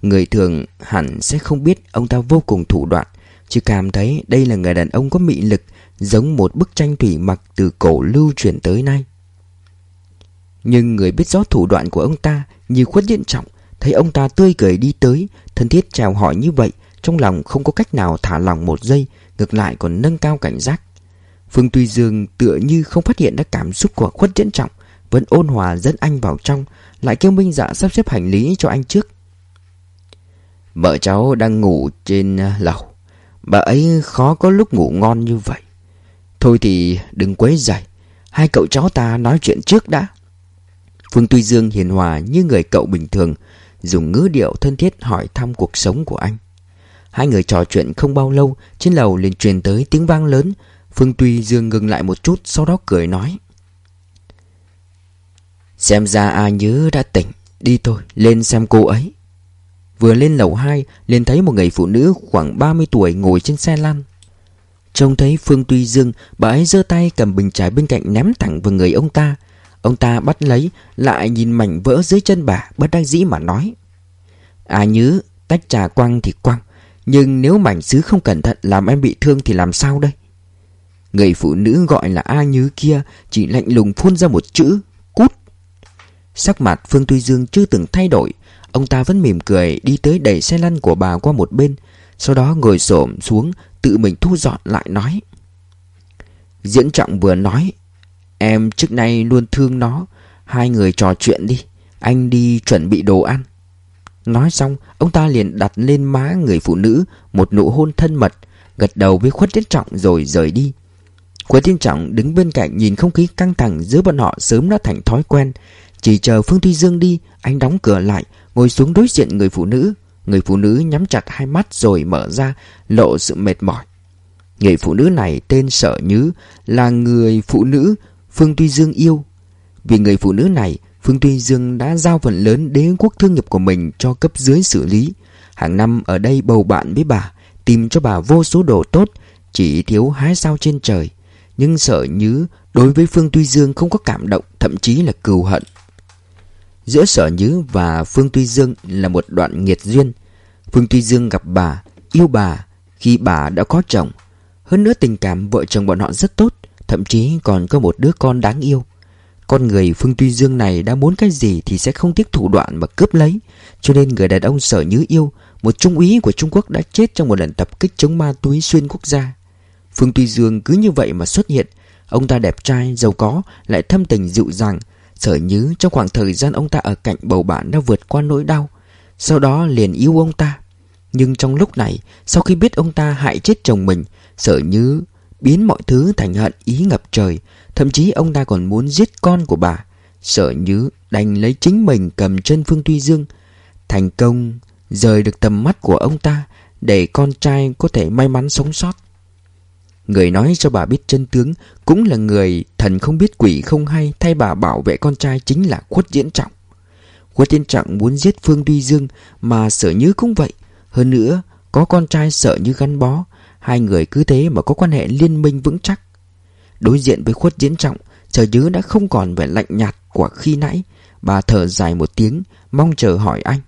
Người thường hẳn sẽ không biết Ông ta vô cùng thủ đoạn chỉ cảm thấy đây là người đàn ông có mị lực, Giống một bức tranh thủy mặc từ cổ lưu truyền tới nay. Nhưng người biết rõ thủ đoạn của ông ta Như khuất diễn trọng, Thấy ông ta tươi cười đi tới, Thân thiết chào hỏi như vậy, Trong lòng không có cách nào thả lòng một giây, Ngược lại còn nâng cao cảnh giác. Phương Tuy Dương tựa như không phát hiện ra cảm xúc của khuất diễn trọng vẫn ôn hòa dẫn anh vào trong, Lại kêu Minh Dạ sắp xếp hành lý cho anh trước. Vợ cháu đang ngủ trên à, lầu. Bà ấy khó có lúc ngủ ngon như vậy. Thôi thì đừng quấy rầy. Hai cậu cháu ta nói chuyện trước đã. Phương Tuy Dương hiền hòa như người cậu bình thường, Dùng ngữ điệu thân thiết hỏi thăm cuộc sống của anh. Hai người trò chuyện không bao lâu, Trên lầu liền truyền tới tiếng vang lớn. Phương Tuy Dương ngừng lại một chút, Sau đó cười nói. Xem ra A Nhớ đã tỉnh. Đi thôi, lên xem cô ấy. Vừa lên lầu 2 liền thấy một người phụ nữ khoảng 30 tuổi ngồi trên xe lăn. Trông thấy Phương Tuy Dương, Bà ấy giơ tay cầm bình trái bên cạnh ném thẳng vào người ông ta. Ông ta bắt lấy, Lại nhìn mảnh vỡ dưới chân bà, Bất đắc dĩ mà nói. À nhớ, Tách trà quăng thì quăng, Nhưng nếu mảnh sứ không cẩn thận Làm em bị thương thì làm sao đây? Người phụ nữ gọi là A Nhứ kia, Chỉ lạnh lùng phun ra một chữ. Sắc mặt Phương Tuy Dương chưa từng thay đổi. Ông ta vẫn mỉm cười đi tới đẩy xe lăn của bà qua một bên, Sau đó ngồi xổm xuống, Tự mình thu dọn lại nói. Diễn trọng vừa nói, Em trước nay luôn thương nó, Hai người trò chuyện đi, Anh đi chuẩn bị đồ ăn. Nói xong, Ông ta liền đặt lên má người phụ nữ Một nụ hôn thân mật, Gật đầu với khuất tiến trọng rồi rời đi. Khuất tiến trọng đứng bên cạnh Nhìn không khí căng thẳng giữa bọn họ sớm đã thành thói quen. Chỉ chờ Phương Tuy Dương đi, Anh đóng cửa lại, Ngồi xuống đối diện người phụ nữ. Người phụ nữ nhắm chặt hai mắt rồi mở ra, Lộ sự mệt mỏi. Người phụ nữ này tên Sở Nhứ, Là người phụ nữ Phương Tuy Dương yêu. Vì người phụ nữ này, Phương Tuy Dương đã giao phần lớn đế quốc thương nghiệp của mình cho cấp dưới xử lý. Hàng năm ở đây bầu bạn với bà, Tìm cho bà vô số đồ tốt, Chỉ thiếu hái sao trên trời. Nhưng Sở Nhứ đối với Phương Tuy Dương không có cảm động, Thậm chí là cừu hận. Giữa Sở Nhứ và Phương Tuy Dương là một đoạn nghiệt duyên. Phương Tuy Dương gặp bà, yêu bà khi bà đã có chồng. Hơn nữa tình cảm vợ chồng bọn họ rất tốt Thậm chí còn có một đứa con đáng yêu. Con người Phương Tuy Dương này đã muốn cái gì thì sẽ không tiếc thủ đoạn mà cướp lấy. Cho nên người đàn ông Sở Nhứ yêu Một trung úy của Trung Quốc đã chết trong một lần tập kích chống ma túy xuyên quốc gia. Phương Tuy Dương cứ như vậy mà xuất hiện. Ông ta đẹp trai, giàu có, lại thâm tình dịu dàng Sở nhứ trong khoảng thời gian ông ta ở cạnh bầu bạn đã vượt qua nỗi đau. Sau đó liền yêu ông ta. Nhưng trong lúc này, Sau khi biết ông ta hại chết chồng mình Sở như biến mọi thứ thành hận ý ngập trời. Thậm chí ông ta còn muốn giết con của bà. Sở như đành lấy chính mình cầm chân Phương Tuy Dương. Thành công rời được tầm mắt của ông ta Để con trai có thể may mắn sống sót. Người nói cho bà biết chân tướng, Cũng là người thần không biết quỷ không hay, Thay bà bảo vệ con trai chính là khuất diễn trọng. Khuất diễn trọng muốn giết Phương Tuy Dương, Mà sở như cũng vậy. Hơn nữa, có con trai sợ như gắn bó, Hai người cứ thế mà có quan hệ liên minh vững chắc. Đối diện với khuất diễn trọng Sở nhớ đã không còn vẻ lạnh nhạt của khi nãy. Bà thở dài một tiếng, Mong chờ hỏi anh.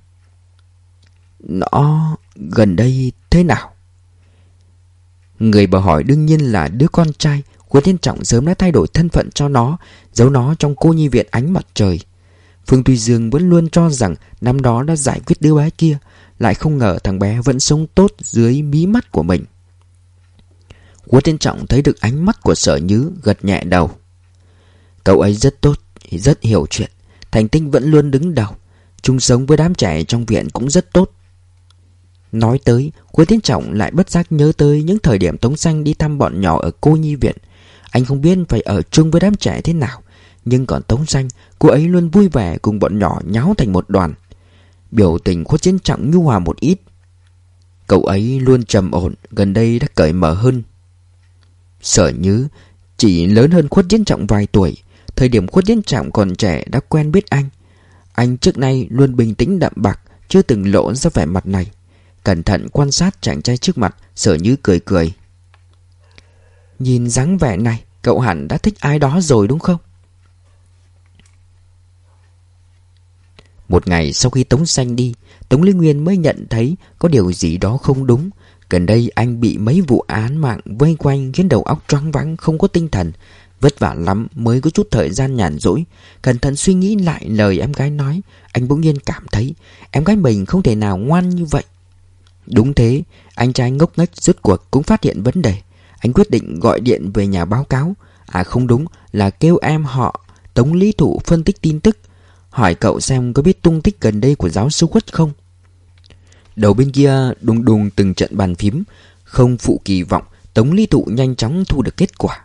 Nó gần đây thế nào? Người bà hỏi đương nhiên là đứa con trai Khuất Thiên Trọng sớm đã thay đổi thân phận cho nó, Giấu nó trong cô nhi viện ánh mặt trời. Phương Tuy Dương vẫn luôn cho rằng Năm đó đã giải quyết đứa bé kia, Lại không ngờ thằng bé vẫn sống tốt Dưới mí mắt của mình. Khuất Thiên Trọng thấy được ánh mắt của sở nhứ Gật nhẹ đầu. Cậu ấy rất tốt, Rất hiểu chuyện, Thành tinh vẫn luôn đứng đầu, chung sống với đám trẻ trong viện cũng rất tốt. Nói tới, Quế Tiến Trọng lại bất giác nhớ tới những thời điểm Tống Xanh đi thăm bọn nhỏ ở cô nhi viện. Anh không biết phải ở chung với đám trẻ thế nào. Nhưng còn Tống Xanh, cô ấy luôn vui vẻ cùng bọn nhỏ nháo thành một đoàn. Biểu tình khuất chiến trọng nhu hòa một ít. Cậu ấy luôn trầm ổn, gần đây đã cởi mở hơn. Sở Nhứ chỉ lớn hơn khuất chiến trọng vài tuổi. Thời điểm khuất chiến trọng còn trẻ đã quen biết anh. Anh trước nay luôn bình tĩnh đậm bạc, chưa từng lộ ra vẻ mặt này. Cẩn thận quan sát chàng trai trước mặt Sở như cười cười. Nhìn dáng vẻ này, Cậu hẳn đã thích ai đó rồi đúng không? Một ngày sau khi Tống Xanh đi, Tống Lý Nguyên mới nhận thấy Có điều gì đó không đúng. Gần đây anh bị mấy vụ án mạng vây quanh Khiến đầu óc choáng vắng không có tinh thần. Vất vả lắm mới có chút thời gian nhàn rỗi. Cẩn thận suy nghĩ lại lời em gái nói. Anh bỗng nhiên cảm thấy Em gái mình không thể nào ngoan như vậy. Đúng thế, anh trai ngốc nghếch rốt cuộc cũng phát hiện vấn đề. Anh quyết định gọi điện về nhà báo cáo. À không đúng, là kêu em họ Tống Lý Thụ phân tích tin tức. Hỏi cậu xem có biết tung tích gần đây của giáo sư Quất không? Đầu bên kia đùng đùng từng trận bàn phím. Không phụ kỳ vọng, Tống Lý Thụ nhanh chóng thu được kết quả.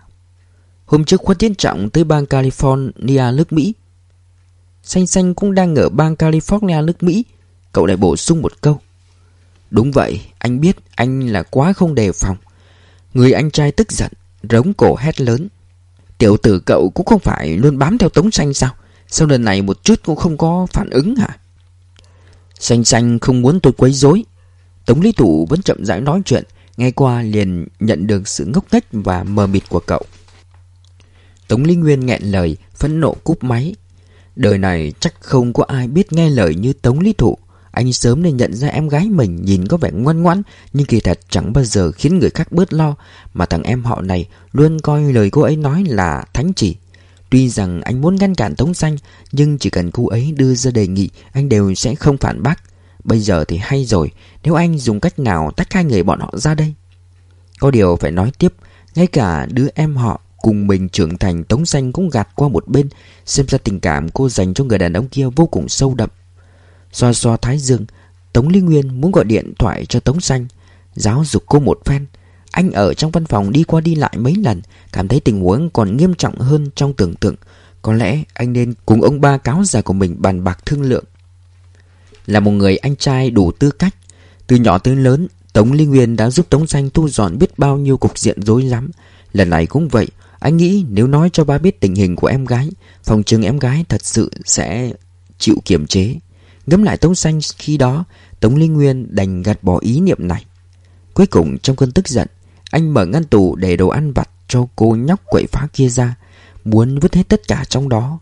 Hôm trước Khuất Tiến Trọng tới bang California nước Mỹ. Xanh Xanh cũng đang ở bang California nước Mỹ. Cậu lại bổ sung một câu. Đúng vậy, anh biết anh là quá không đề phòng. Người anh trai tức giận, rống cổ hét lớn. Tiểu tử cậu cũng không phải luôn bám theo Tống Xanh sao? Sao lần này một chút cũng không có phản ứng hả? Xanh xanh không muốn tôi quấy rối. Tống Lý Thủ vẫn chậm rãi nói chuyện, nghe qua liền nhận được sự ngốc nghếch và mờ mịt của cậu. Tống Lý Nguyên nghẹn lời, phẫn nộ cúp máy. Đời này chắc không có ai biết nghe lời như Tống Lý Thụ. Anh sớm nên nhận ra em gái mình nhìn có vẻ ngoan ngoãn, Nhưng kỳ thật chẳng bao giờ khiến người khác bớt lo, Mà thằng em họ này luôn coi lời cô ấy nói là thánh chỉ. Tuy rằng anh muốn ngăn cản Tống Xanh, Nhưng chỉ cần cô ấy đưa ra đề nghị, Anh đều sẽ không phản bác. Bây giờ thì hay rồi, Nếu anh dùng cách nào tách hai người bọn họ ra đây? Có điều phải nói tiếp, Ngay cả đứa em họ cùng mình trưởng thành, Tống Xanh cũng gạt qua một bên, Xem ra tình cảm cô dành cho người đàn ông kia vô cùng sâu đậm. Xoa xoa thái dương, Tống Lý Nguyên muốn gọi điện thoại cho Tống Xanh. Giáo dục cô một phen. Anh ở trong văn phòng đi qua đi lại mấy lần, Cảm thấy tình huống còn nghiêm trọng hơn trong tưởng tượng. Có lẽ anh nên cùng ông ba cáo già của mình bàn bạc thương lượng. Là một người anh trai đủ tư cách. Từ nhỏ tới lớn, Tống Lý Nguyên đã giúp Tống Xanh thu dọn biết bao nhiêu cục diện rối lắm Lần này cũng vậy, Anh nghĩ nếu nói cho ba biết tình hình của em gái, Phòng trường em gái thật sự sẽ chịu kiểm chế. Ngắm lại Tống Xanh khi đó, Tống Linh Nguyên đành gạt bỏ ý niệm này. Cuối cùng trong cơn tức giận, Anh mở ngăn tủ để đồ ăn vặt Cho cô nhóc quậy phá kia ra, Muốn vứt hết tất cả trong đó.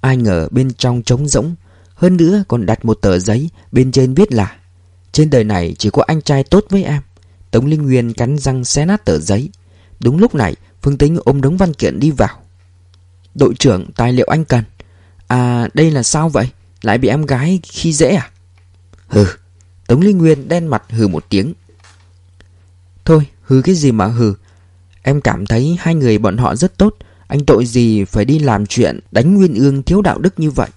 Ai ngờ bên trong trống rỗng, Hơn nữa còn đặt một tờ giấy Bên trên viết là, Trên đời này chỉ có anh trai tốt với em. Tống Linh Nguyên cắn răng xé nát tờ giấy. Đúng lúc này, Phương Tính ôm đống văn kiện đi vào. Đội trưởng, tài liệu anh cần. À đây là sao vậy? Lại bị em gái khi dễ à? Hừ, Tống Linh Nguyên đen mặt hừ một tiếng. Thôi, hừ cái gì mà hừ? Em cảm thấy hai người bọn họ rất tốt. Anh tội gì phải đi làm chuyện Đánh Nguyên Ương thiếu đạo đức như vậy?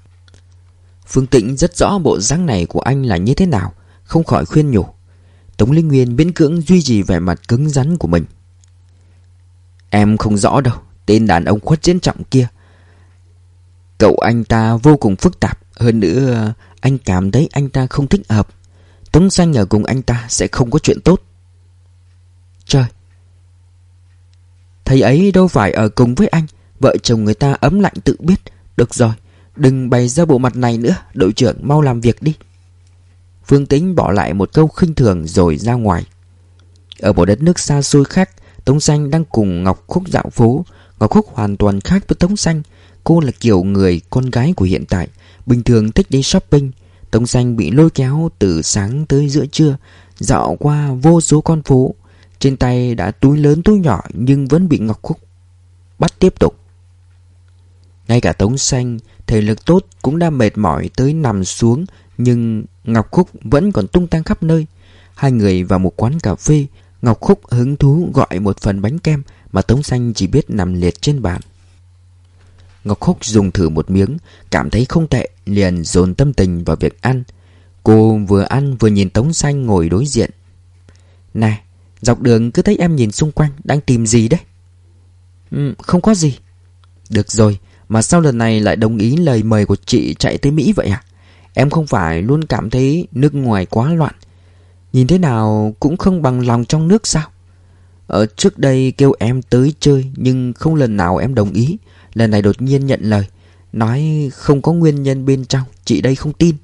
Phương Tĩnh rất rõ bộ dáng này của anh là như thế nào, Không khỏi khuyên nhủ. Tống Linh Nguyên miễn cưỡng duy trì vẻ mặt cứng rắn của mình. Em không rõ đâu, Tên đàn ông khuất diễn trọng kia. Cậu anh ta vô cùng phức tạp. Hơn nữa, anh cảm thấy anh ta không thích hợp. Tống xanh ở cùng anh ta sẽ không có chuyện tốt. Trời! Thầy ấy đâu phải ở cùng với anh. Vợ chồng người ta ấm lạnh tự biết. Được rồi, Đừng bày ra bộ mặt này nữa. Đội trưởng mau làm việc đi. Phương Tính bỏ lại một câu khinh thường rồi ra ngoài. Ở một đất nước xa xôi khác, Tống Xanh đang cùng Ngọc Khúc dạo phố. Ngọc Khúc hoàn toàn khác với Tống Xanh. Cô là kiểu người con gái của hiện tại. Bình thường thích đi shopping, Tống Xanh bị lôi kéo từ sáng tới giữa trưa, Dạo qua vô số con phố. Trên tay đã túi lớn túi nhỏ Nhưng vẫn bị Ngọc Khúc Bắt tiếp tục. Ngay cả Tống Xanh Thể lực tốt cũng đã mệt mỏi tới nằm xuống, Nhưng Ngọc Khúc vẫn còn tung tăng khắp nơi. Hai người vào một quán cà phê, Ngọc Khúc hứng thú gọi một phần bánh kem Mà Tống Xanh chỉ biết nằm liệt trên bàn. Ngọc Khúc dùng thử một miếng Cảm thấy không tệ Liền dồn tâm tình vào việc ăn. Cô vừa ăn vừa nhìn Tống Xanh ngồi đối diện. Nè Dọc đường cứ thấy em nhìn xung quanh Đang tìm gì đấy? Ừ, Không có gì. Được rồi Mà sao lần này lại đồng ý lời mời của chị chạy tới Mỹ vậy à? Em không phải luôn cảm thấy nước ngoài quá loạn. Nhìn thế nào cũng không bằng lòng trong nước sao? Ở trước đây kêu em tới chơi Nhưng không lần nào em đồng ý. Lần này đột nhiên nhận lời, Nói không có nguyên nhân bên trong, Chị đây không tin.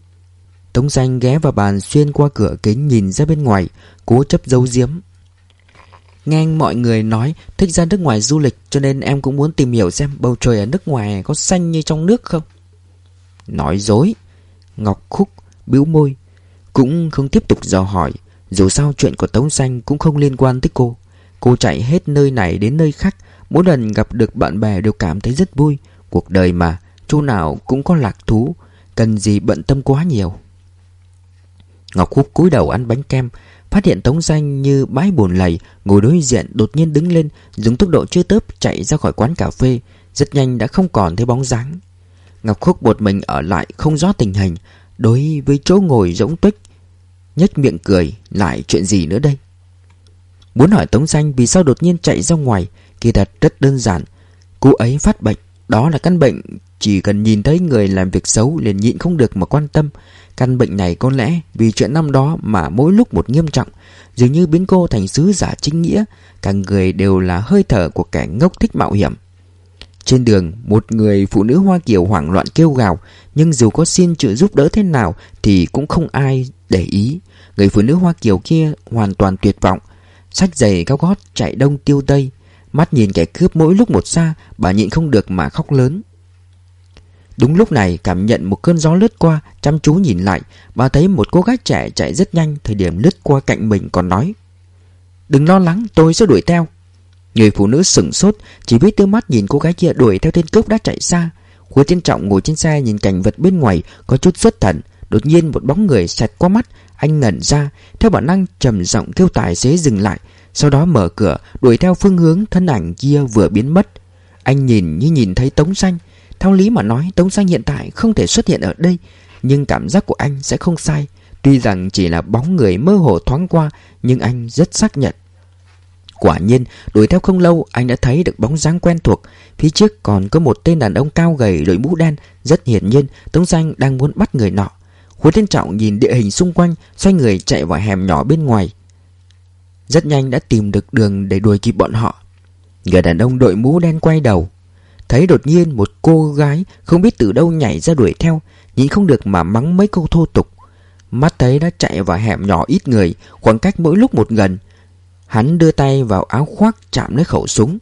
Tống danh ghé vào bàn xuyên qua cửa kính nhìn ra bên ngoài, Cố chấp giấu giếm. Nghe mọi người nói thích ra nước ngoài du lịch, Cho nên em cũng muốn tìm hiểu xem bầu trời ở nước ngoài có xanh như trong nước không? Nói dối. Ngọc Khúc bĩu môi, Cũng không tiếp tục dò hỏi. Dù sao chuyện của Tống Xanh cũng không liên quan tới cô. Cô chạy hết nơi này đến nơi khác Mỗi lần gặp được bạn bè đều cảm thấy rất vui. Cuộc đời mà, Chỗ nào cũng có lạc thú, Cần gì bận tâm quá nhiều. Ngọc Khúc cúi đầu ăn bánh kem, Phát hiện Tống Danh như bãi bùn lầy, Ngồi đối diện đột nhiên đứng lên, Dùng tốc độ chưa tớp chạy ra khỏi quán cà phê, Rất nhanh đã không còn thấy bóng dáng. Ngọc Khúc một mình ở lại không rõ tình hình, Đối với chỗ ngồi rỗng tuếch, nhếch miệng cười, Lại chuyện gì nữa đây? Muốn hỏi Tống Danh vì sao đột nhiên chạy ra ngoài Kỳ thật rất đơn giản. Cô ấy phát bệnh, Đó là căn bệnh Chỉ cần nhìn thấy người làm việc xấu liền nhịn không được mà quan tâm. Căn bệnh này có lẽ vì chuyện năm đó mà mỗi lúc một nghiêm trọng, Dường như biến cô thành sứ giả chính nghĩa, Cả người đều là hơi thở của kẻ ngốc thích mạo hiểm. Trên đường, một người phụ nữ Hoa Kiều hoảng loạn kêu gào, Nhưng dù có xin trợ giúp đỡ thế nào Thì cũng không ai để ý. Người phụ nữ Hoa Kiều kia hoàn toàn tuyệt vọng. Sách giày cao gót chạy đông tiêu tây Mắt nhìn kẻ cướp mỗi lúc một xa, Bà nhịn không được mà khóc lớn. Đúng lúc này, cảm nhận một cơn gió lướt qua, Chăm chú nhìn lại, Bà thấy một cô gái trẻ chạy rất nhanh, Thời điểm lướt qua cạnh mình còn nói, Đừng lo lắng, tôi sẽ đuổi theo. Người phụ nữ sửng sốt, Chỉ biết đưa mắt nhìn cô gái kia đuổi theo tên cướp đã chạy xa. Hứa Tiên Trọng ngồi trên xe nhìn cảnh vật bên ngoài, Có chút xuất thần. Đột nhiên một bóng người xẹt qua mắt, Anh ngẩn ra, Theo bản năng trầm giọng kêu tài xế dừng lại sau đó mở cửa, Đuổi theo phương hướng thân ảnh kia vừa biến mất. Anh nhìn như nhìn thấy Tống Xanh. Theo lý mà nói, Tống Xanh hiện tại không thể xuất hiện ở đây, Nhưng cảm giác của anh sẽ không sai. Tuy rằng chỉ là bóng người mơ hồ thoáng qua, Nhưng anh rất xác nhận. Quả nhiên, đuổi theo không lâu, Anh đã thấy được bóng dáng quen thuộc. Phía trước còn có một tên đàn ông cao gầy đội mũ đen, Rất hiển nhiên, Tống Xanh đang muốn bắt người nọ. Hứa Thiên Trọng nhìn địa hình xung quanh, Xoay người chạy vào hẻm nhỏ bên ngoài rất nhanh đã tìm được đường để đuổi kịp bọn họ. Người đàn ông đội mũ đen quay đầu, Thấy đột nhiên một cô gái Không biết từ đâu nhảy ra đuổi theo Nhìn không được mà mắng mấy câu thô tục. Mắt thấy đã chạy vào hẻm nhỏ ít người, Khoảng cách mỗi lúc một gần, Hắn đưa tay vào áo khoác chạm lấy khẩu súng.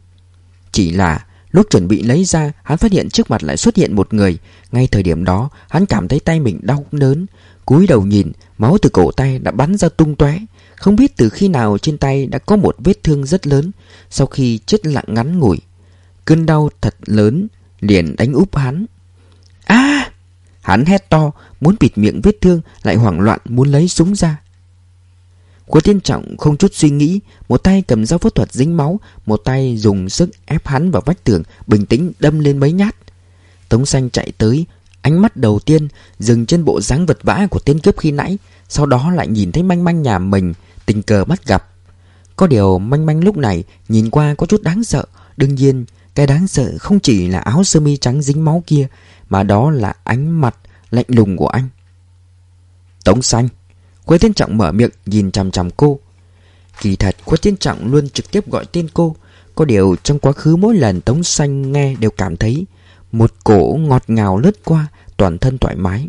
Chỉ là lúc chuẩn bị lấy ra, Hắn phát hiện trước mặt lại xuất hiện một người. Ngay thời điểm đó, Hắn cảm thấy tay mình đau đớn, cúi đầu nhìn Máu từ cổ tay đã bắn ra tung tóe. Không biết từ khi nào trên tay đã có một vết thương rất lớn Sau khi chết lặng ngắn ngủi. Cơn đau thật lớn Liền đánh úp hắn. A! Hắn hét to, Muốn bịt miệng vết thương, Lại hoảng loạn muốn lấy súng ra. Của tiên trọng không chút suy nghĩ, Một tay cầm dao phẫu thuật dính máu, Một tay dùng sức ép hắn vào vách tường, Bình tĩnh đâm lên mấy nhát. Tống xanh chạy tới Ánh mắt đầu tiên dừng trên bộ dáng vật vã của tên cướp khi nãy, Sau đó lại nhìn thấy manh manh nhà mình, Tình cờ bắt gặp. Có điều manh manh lúc này Nhìn qua có chút đáng sợ. Đương nhiên, cái đáng sợ không chỉ là áo sơ mi trắng dính máu kia, Mà đó là ánh mặt lạnh lùng của anh. Tống xanh, Quế Thiên Trọng mở miệng nhìn chằm chằm cô. Kỳ thật Quế Thiên Trọng luôn trực tiếp gọi tên cô. Có điều trong quá khứ mỗi lần Tống xanh nghe đều cảm thấy một cổ ngọt ngào lướt qua, Toàn thân thoải mái.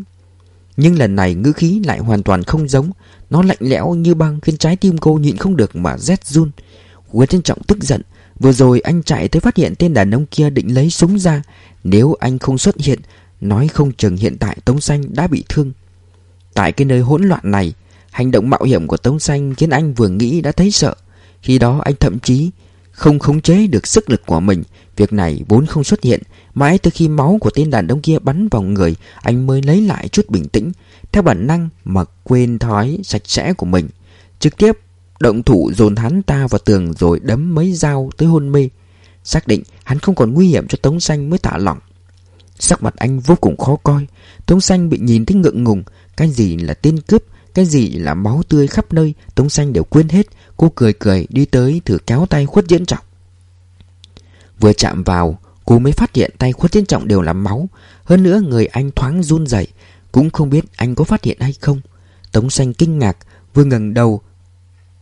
Nhưng lần này ngữ khí lại hoàn toàn không giống. Nó lạnh lẽo như băng Khiến trái tim cô nhịn không được mà rét run. Quế trân Trọng tức giận. Vừa rồi anh chạy tới phát hiện tên đàn ông kia định lấy súng ra. Nếu anh không xuất hiện, Nói không chừng hiện tại Tống Xanh đã bị thương. Tại cái nơi hỗn loạn này, Hành động mạo hiểm của Tống Xanh khiến anh vừa nghĩ đã thấy sợ. Khi đó anh thậm chí không khống chế được sức lực của mình Việc này vốn không xuất hiện. Mãi từ khi máu của tên đàn ông kia bắn vào người, Anh mới lấy lại chút bình tĩnh. Theo bản năng mà quên thói sạch sẽ của mình. Trực tiếp Động thủ dồn hắn ta vào tường rồi đấm mấy dao tới hôn mê. Xác định hắn không còn nguy hiểm cho Tống Xanh mới thả lỏng. Sắc mặt anh vô cùng khó coi. Tống Xanh bị nhìn thấy ngượng ngùng. Cái gì là tên cướp? Cái gì là máu tươi khắp nơi? Tống Xanh đều quên hết. Cô cười cười đi tới thử kéo tay khuất diễn trọng. Vừa chạm vào, Cô mới phát hiện tay khuất tiến trọng đều là máu. Hơn nữa, người anh thoáng run rẩy, Cũng không biết anh có phát hiện hay không. Tống Xanh kinh ngạc, Vừa ngẩng đầu,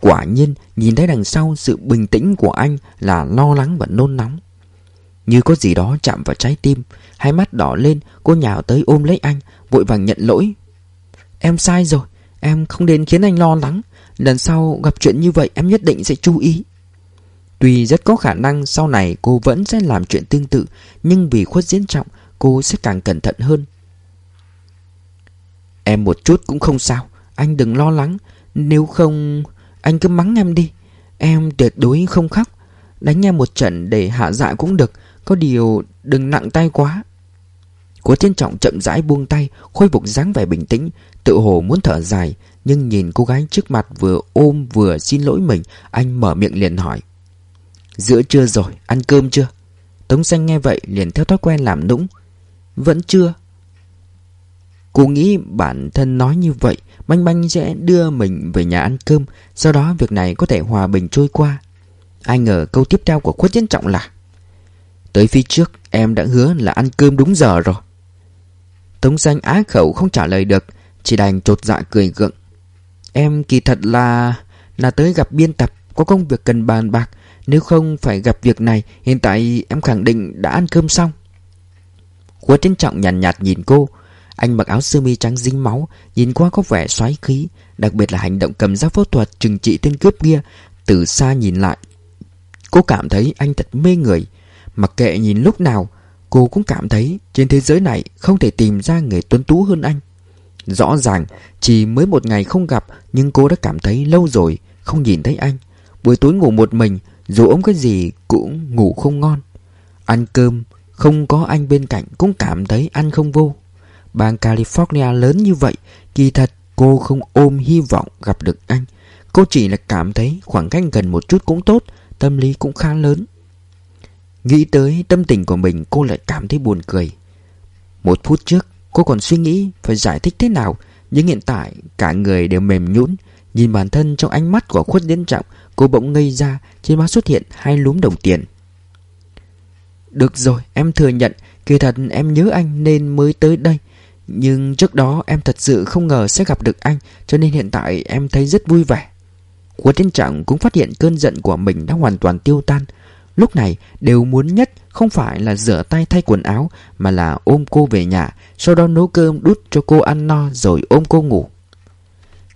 Quả nhiên nhìn thấy đằng sau sự bình tĩnh của anh là lo lắng và nôn nóng. Như có gì đó chạm vào trái tim, Hai mắt đỏ lên, Cô nhào tới ôm lấy anh, Vội vàng nhận lỗi. Em sai rồi, Em không đến khiến anh lo lắng. Lần sau gặp chuyện như vậy, em nhất định sẽ chú ý. Tuy rất có khả năng sau này cô vẫn sẽ làm chuyện tương tự, Nhưng vì khuất diễn trọng, Cô sẽ càng cẩn thận hơn. Em một chút cũng không sao, Anh đừng lo lắng. Nếu không, anh cứ mắng em đi. Em tuyệt đối không khóc. Đánh em một trận để hạ dạ cũng được, Có điều đừng nặng tay quá. Cố thiên trọng chậm rãi buông tay, Khôi phục dáng vẻ bình tĩnh, Tự hồ muốn thở dài, Nhưng nhìn cô gái trước mặt vừa ôm vừa xin lỗi mình, Anh mở miệng liền hỏi. Giữa trưa rồi, ăn cơm chưa? Tống xanh nghe vậy liền theo thói quen làm nũng. Vẫn chưa. Cô nghĩ bản thân nói như vậy Banh Banh sẽ đưa mình về nhà ăn cơm. Sau đó việc này có thể hòa bình trôi qua. Ai ngờ câu tiếp theo của Khuất Chiến Trọng là Tới phía trước em đã hứa là ăn cơm đúng giờ rồi. Tống xanh á khẩu không trả lời được Chỉ đành trột dạ cười gượng. Em kỳ thật là Là tới gặp biên tập. Có công việc cần bàn bạc. Nếu không phải gặp việc này Hiện tại em khẳng định đã ăn cơm xong. Khuất trân Trọng nhàn nhạt, nhạt nhìn cô. Anh mặc áo sơ mi trắng dính máu Nhìn qua có vẻ xoáy khí Đặc biệt là hành động cầm dao phẫu thuật trừng trị tên cướp kia. Từ xa nhìn lại Cô cảm thấy anh thật mê người. Mặc kệ nhìn lúc nào Cô cũng cảm thấy trên thế giới này Không thể tìm ra người tuấn tú hơn anh. Rõ ràng Chỉ mới một ngày không gặp Nhưng cô đã cảm thấy lâu rồi Không nhìn thấy anh. Buổi tối ngủ một mình, Dù ôm cái gì cũng ngủ không ngon. Ăn cơm, Không có anh bên cạnh Cũng cảm thấy ăn không vô. Bang California lớn như vậy, Kỳ thật cô không ôm hy vọng gặp được anh. Cô chỉ là cảm thấy khoảng cách gần một chút cũng tốt, Tâm lý cũng khá lớn. Nghĩ tới tâm tình của mình, cô lại cảm thấy buồn cười. Một phút trước, cô còn suy nghĩ phải giải thích thế nào, Nhưng hiện tại cả người đều mềm nhũn, Nhìn bản thân trong ánh mắt của khuất diễn trọng Cô bỗng ngây ra, Trên má xuất hiện hai lúm đồng tiền. Được rồi, em thừa nhận, Kỳ thật em nhớ anh nên mới tới đây. Nhưng trước đó em thật sự không ngờ sẽ gặp được anh, Cho nên hiện tại em thấy rất vui vẻ. Của tiên trọng cũng phát hiện cơn giận của mình đã hoàn toàn tiêu tan. Lúc này, đều muốn nhất không phải là rửa tay thay quần áo, Mà là ôm cô về nhà, Sau đó nấu cơm đút cho cô ăn no rồi ôm cô ngủ.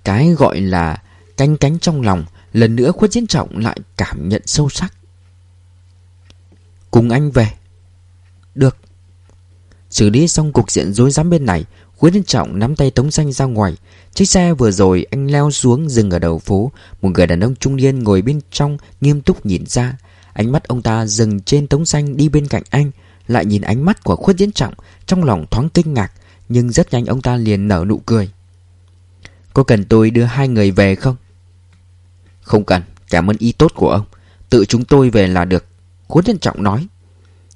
Cái gọi là canh cánh trong lòng Lần nữa khuất diễn trọng lại cảm nhận sâu sắc. Cùng anh về. Được. Xử lý xong cục diện rối rắm bên này, khuất diễn Trọng nắm tay Tống Xanh ra ngoài. Chiếc xe vừa rồi anh leo xuống dừng ở đầu phố. Một người đàn ông trung niên ngồi bên trong Nghiêm túc nhìn ra. Ánh mắt ông ta dừng trên Tống Xanh đi bên cạnh anh, Lại nhìn ánh mắt của Khuất Diễn Trọng, Trong lòng thoáng kinh ngạc, Nhưng rất nhanh ông ta liền nở nụ cười. Có cần tôi đưa hai người về không? Không cần, Cảm ơn ý tốt của ông. Tự chúng tôi về là được. Khuất trân Trọng nói.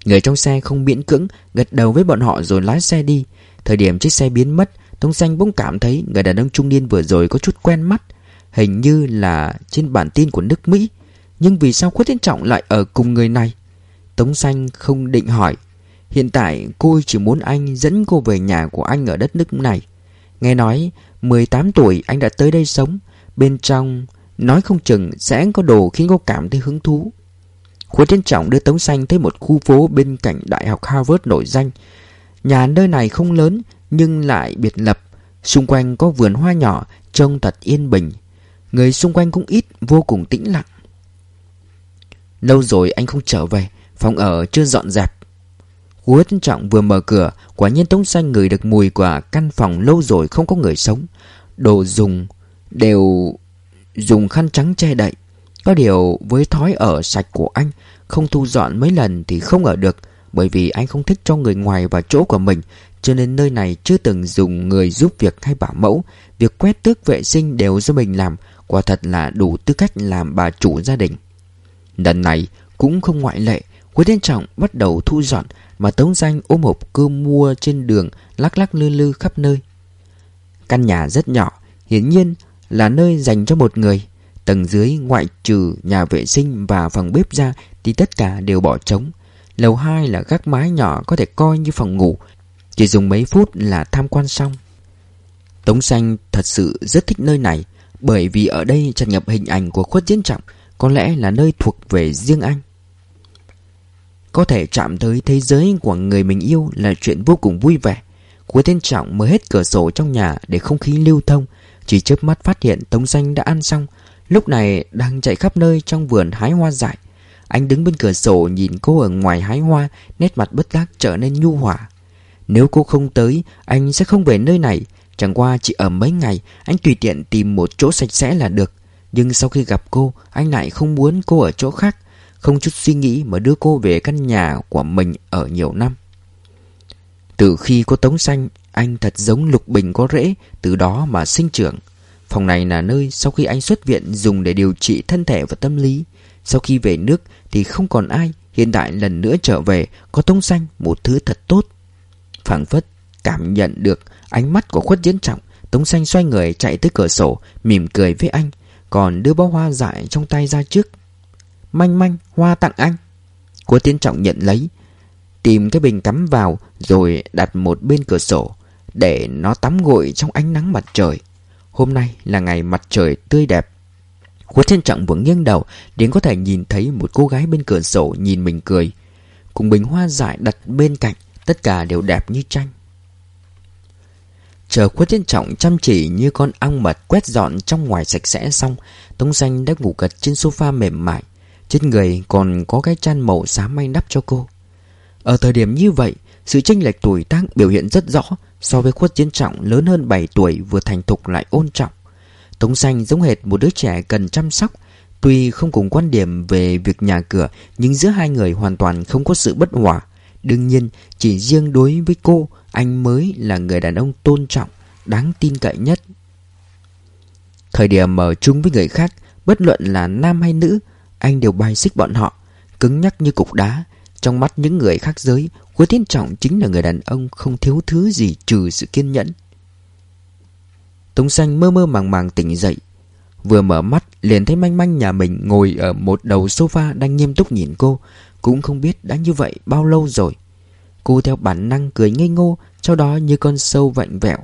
Người trong xe không miễn cưỡng, Gật đầu với bọn họ rồi lái xe đi. Thời điểm chiếc xe biến mất, Tống xanh bỗng cảm thấy Người đàn ông trung niên vừa rồi có chút quen mắt. Hình như là trên bản tin của nước Mỹ. Nhưng vì sao Khuất Tiến Trọng lại ở cùng người này? Tống Xanh không định hỏi. Hiện tại, cô chỉ muốn anh dẫn cô về nhà của anh ở đất nước này. Nghe nói 18 tuổi anh đã tới đây sống. Bên trong Nói không chừng sẽ có đồ khiến cô cảm thấy hứng thú. Khuất Tiến Trọng đưa Tống Xanh tới một khu phố bên cạnh Đại học Harvard nổi danh. Nhà nơi này không lớn, nhưng lại biệt lập. Xung quanh có vườn hoa nhỏ, Trông thật yên bình. Người xung quanh cũng ít, Vô cùng tĩnh lặng. Lâu rồi anh không trở về, Phòng ở chưa dọn dẹp. Hứa Trân Trọng vừa mở cửa, Quả nhiên Tống Xanh ngửi được mùi của căn phòng lâu rồi không có người sống. Đồ dùng đều dùng khăn trắng che đậy. Có điều với thói ở sạch của anh, Không thu dọn mấy lần thì không ở được, Bởi vì anh không thích cho người ngoài vào chỗ của mình. Cho nên nơi này chưa từng dùng người giúp việc hay bảo mẫu. Việc quét tước vệ sinh đều do mình làm, Quả thật là đủ tư cách làm bà chủ gia đình. Lần này cũng không ngoại lệ, Quế Thiên Trọng bắt đầu thu dọn Mà Tống Danh ôm hộp cơm mua trên đường Lắc lắc lư lư khắp nơi. Căn nhà rất nhỏ, Hiển nhiên là nơi dành cho một người. Tầng dưới ngoại trừ nhà vệ sinh và phòng bếp ra Thì tất cả đều bỏ trống. Lầu 2 là gác mái nhỏ có thể coi như phòng ngủ. Chỉ dùng mấy phút là tham quan xong. Tống Xanh thật sự rất thích nơi này, Bởi vì ở đây tràn nhập hình ảnh của khuất diễn trọng, Có lẽ là nơi thuộc về riêng anh. Có thể chạm tới thế giới của người mình yêu là chuyện vô cùng vui vẻ. Khuất diễn Trọng mở hết cửa sổ trong nhà để không khí lưu thông chỉ chớp mắt phát hiện Tống Xanh đã ăn xong, Lúc này đang chạy khắp nơi trong vườn hái hoa dại. Anh đứng bên cửa sổ nhìn cô ở ngoài hái hoa, Nét mặt bất giác trở nên nhu hòa. Nếu cô không tới, Anh sẽ không về nơi này. Chẳng qua chỉ ở mấy ngày, Anh tùy tiện tìm một chỗ sạch sẽ là được. Nhưng sau khi gặp cô, Anh lại không muốn cô ở chỗ khác. Không chút suy nghĩ mà đưa cô về căn nhà của mình ở nhiều năm. Từ khi có tống xanh anh thật giống lục bình có rễ, Từ đó mà sinh trưởng. Phòng này là nơi sau khi anh xuất viện Dùng để điều trị thân thể và tâm lý. Sau khi về nước thì không còn ai, Hiện tại lần nữa trở về, Có tông xanh, một thứ thật tốt. Phảng phất cảm nhận được ánh mắt của khuất diễn trọng, Tống xanh xoay người chạy tới cửa sổ, Mỉm cười với anh, Còn đưa bó hoa dại trong tay ra trước. Manh manh, hoa tặng anh. Khuất tiến trọng nhận lấy, Tìm cái bình cắm vào, Rồi đặt một bên cửa sổ. Để nó tắm gội trong ánh nắng mặt trời. Hôm nay là ngày mặt trời tươi đẹp. Khuất Thiên Trọng vừa nghiêng đầu, Đến có thể nhìn thấy một cô gái bên cửa sổ nhìn mình cười. Cùng bình hoa dại đặt bên cạnh, Tất cả đều đẹp như tranh. Chờ khuất thiên trọng chăm chỉ như con ong mật quét dọn trong ngoài sạch sẽ xong, Tống xanh đã ngủ gật trên sofa mềm mại. Trên người còn có cái chăn màu xám may đắp cho cô. Ở thời điểm như vậy, Sự chênh lệch tuổi tác biểu hiện rất rõ So với khuất chiến trọng lớn hơn 7 tuổi vừa thành thục lại ôn trọng. Tống xanh giống hệt một đứa trẻ cần chăm sóc, Tuy không cùng quan điểm về việc nhà cửa, Nhưng giữa hai người hoàn toàn không có sự bất hòa. Đương nhiên, chỉ riêng đối với cô, Anh mới là người đàn ông tôn trọng, Đáng tin cậy nhất. Thời điểm ở chung với người khác, Bất luận là nam hay nữ, Anh đều bài xích bọn họ, Cứng nhắc như cục đá. Trong mắt những người khác giới Hứa Thiên Trọng chính là người đàn ông Không thiếu thứ gì trừ sự kiên nhẫn. Tống xanh mơ mơ màng màng tỉnh dậy, Vừa mở mắt liền thấy manh manh nhà mình ngồi ở một đầu sofa đang nghiêm túc nhìn cô. Cũng không biết đã như vậy bao lâu rồi. Cô theo bản năng cười ngây ngô, Sau đó như con sâu vạnh vẹo,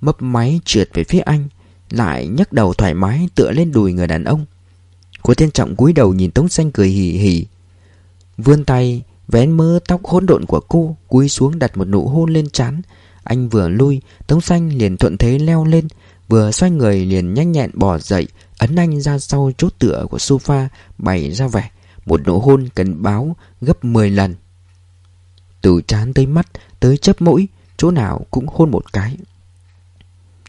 Mấp máy trượt về phía anh, Lại nhấc đầu thoải mái tựa lên đùi người đàn ông. Cô tiên trọng cúi đầu nhìn Tống Xanh cười hì hì. Vươn tay Vén mớ tóc hỗn độn của cô, Cúi xuống đặt một nụ hôn lên trán. Anh vừa lui, Tống Xanh liền thuận thế leo lên. Vừa xoay người liền nhanh nhẹn bỏ dậy, Ấn anh ra sau chốt tựa của sofa, Bày ra vẻ. Một nụ hôn cần báo gấp 10 lần. Từ trán tới mắt, Tới chớp mũi, Chỗ nào cũng hôn một cái.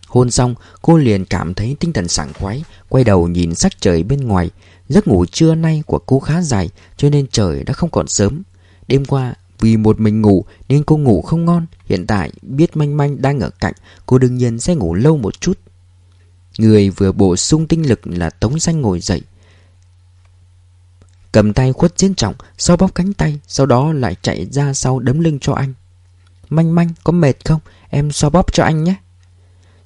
Hôn xong, cô liền cảm thấy tinh thần sảng khoái, Quay đầu nhìn sắc trời bên ngoài. Giấc ngủ trưa nay của cô khá dài, Cho nên trời đã không còn sớm. Đêm qua, vì một mình ngủ Nên cô ngủ không ngon. Hiện tại biết manh manh đang ở cạnh, Cô đương nhiên sẽ ngủ lâu một chút. Người vừa bổ sung tinh lực là Tống Xanh ngồi dậy. Cầm tay khuất chiến trọng, Sau bóp cánh tay, Sau đó lại chạy ra sau đấm lưng cho anh. Manh manh, có mệt không? Em xoa bóp cho anh nhé.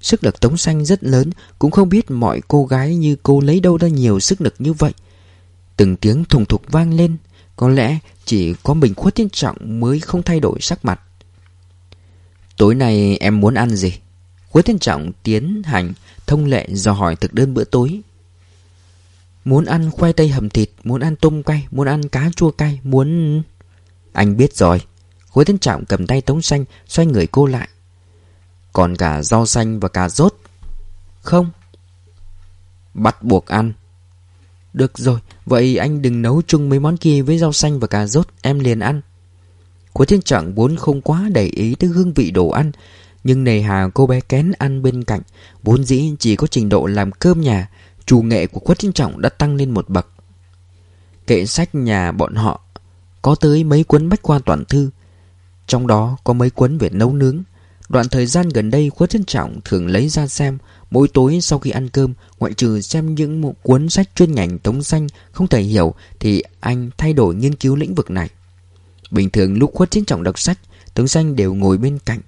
Sức lực Tống Xanh rất lớn, Cũng không biết mọi cô gái như cô lấy đâu ra nhiều sức lực như vậy. Từng tiếng thùng thục vang lên có lẽ chỉ có mình khuất thiên trọng mới không thay đổi sắc mặt. Tối nay em muốn ăn gì? Khuất thiên trọng tiến hành thông lệ dò hỏi thực đơn bữa tối. Muốn ăn khoai tây hầm thịt, Muốn ăn tôm cay, Muốn ăn cá chua cay, Muốn... Anh biết rồi. Khuất thiên trọng cầm tay Tống Xanh, Xoay người cô lại. Còn cả rau xanh và cà rốt? Không. Bắt buộc ăn. Được rồi, Vậy anh đừng nấu chung mấy món kia với rau xanh và cà rốt, Em liền ăn. Của thiên trọng vốn không quá để ý tới hương vị đồ ăn, Nhưng nề hà cô bé kén ăn bên cạnh, Vốn dĩ chỉ có trình độ làm cơm nhà, Chủ nghệ của Quất Thiên Trọng đã tăng lên một bậc. Kệ sách nhà bọn họ, Có tới mấy cuốn bách khoa toàn thư, Trong đó có mấy cuốn về nấu nướng. Đoạn thời gian gần đây Quất Thiên Trọng thường lấy ra xem Mỗi tối sau khi ăn cơm, Ngoại trừ xem những một cuốn sách chuyên ngành tống xanh Không thể hiểu, Thì anh thay đổi nghiên cứu lĩnh vực này. Bình thường lúc khuất chiến trọng đọc sách, Tống xanh đều ngồi bên cạnh.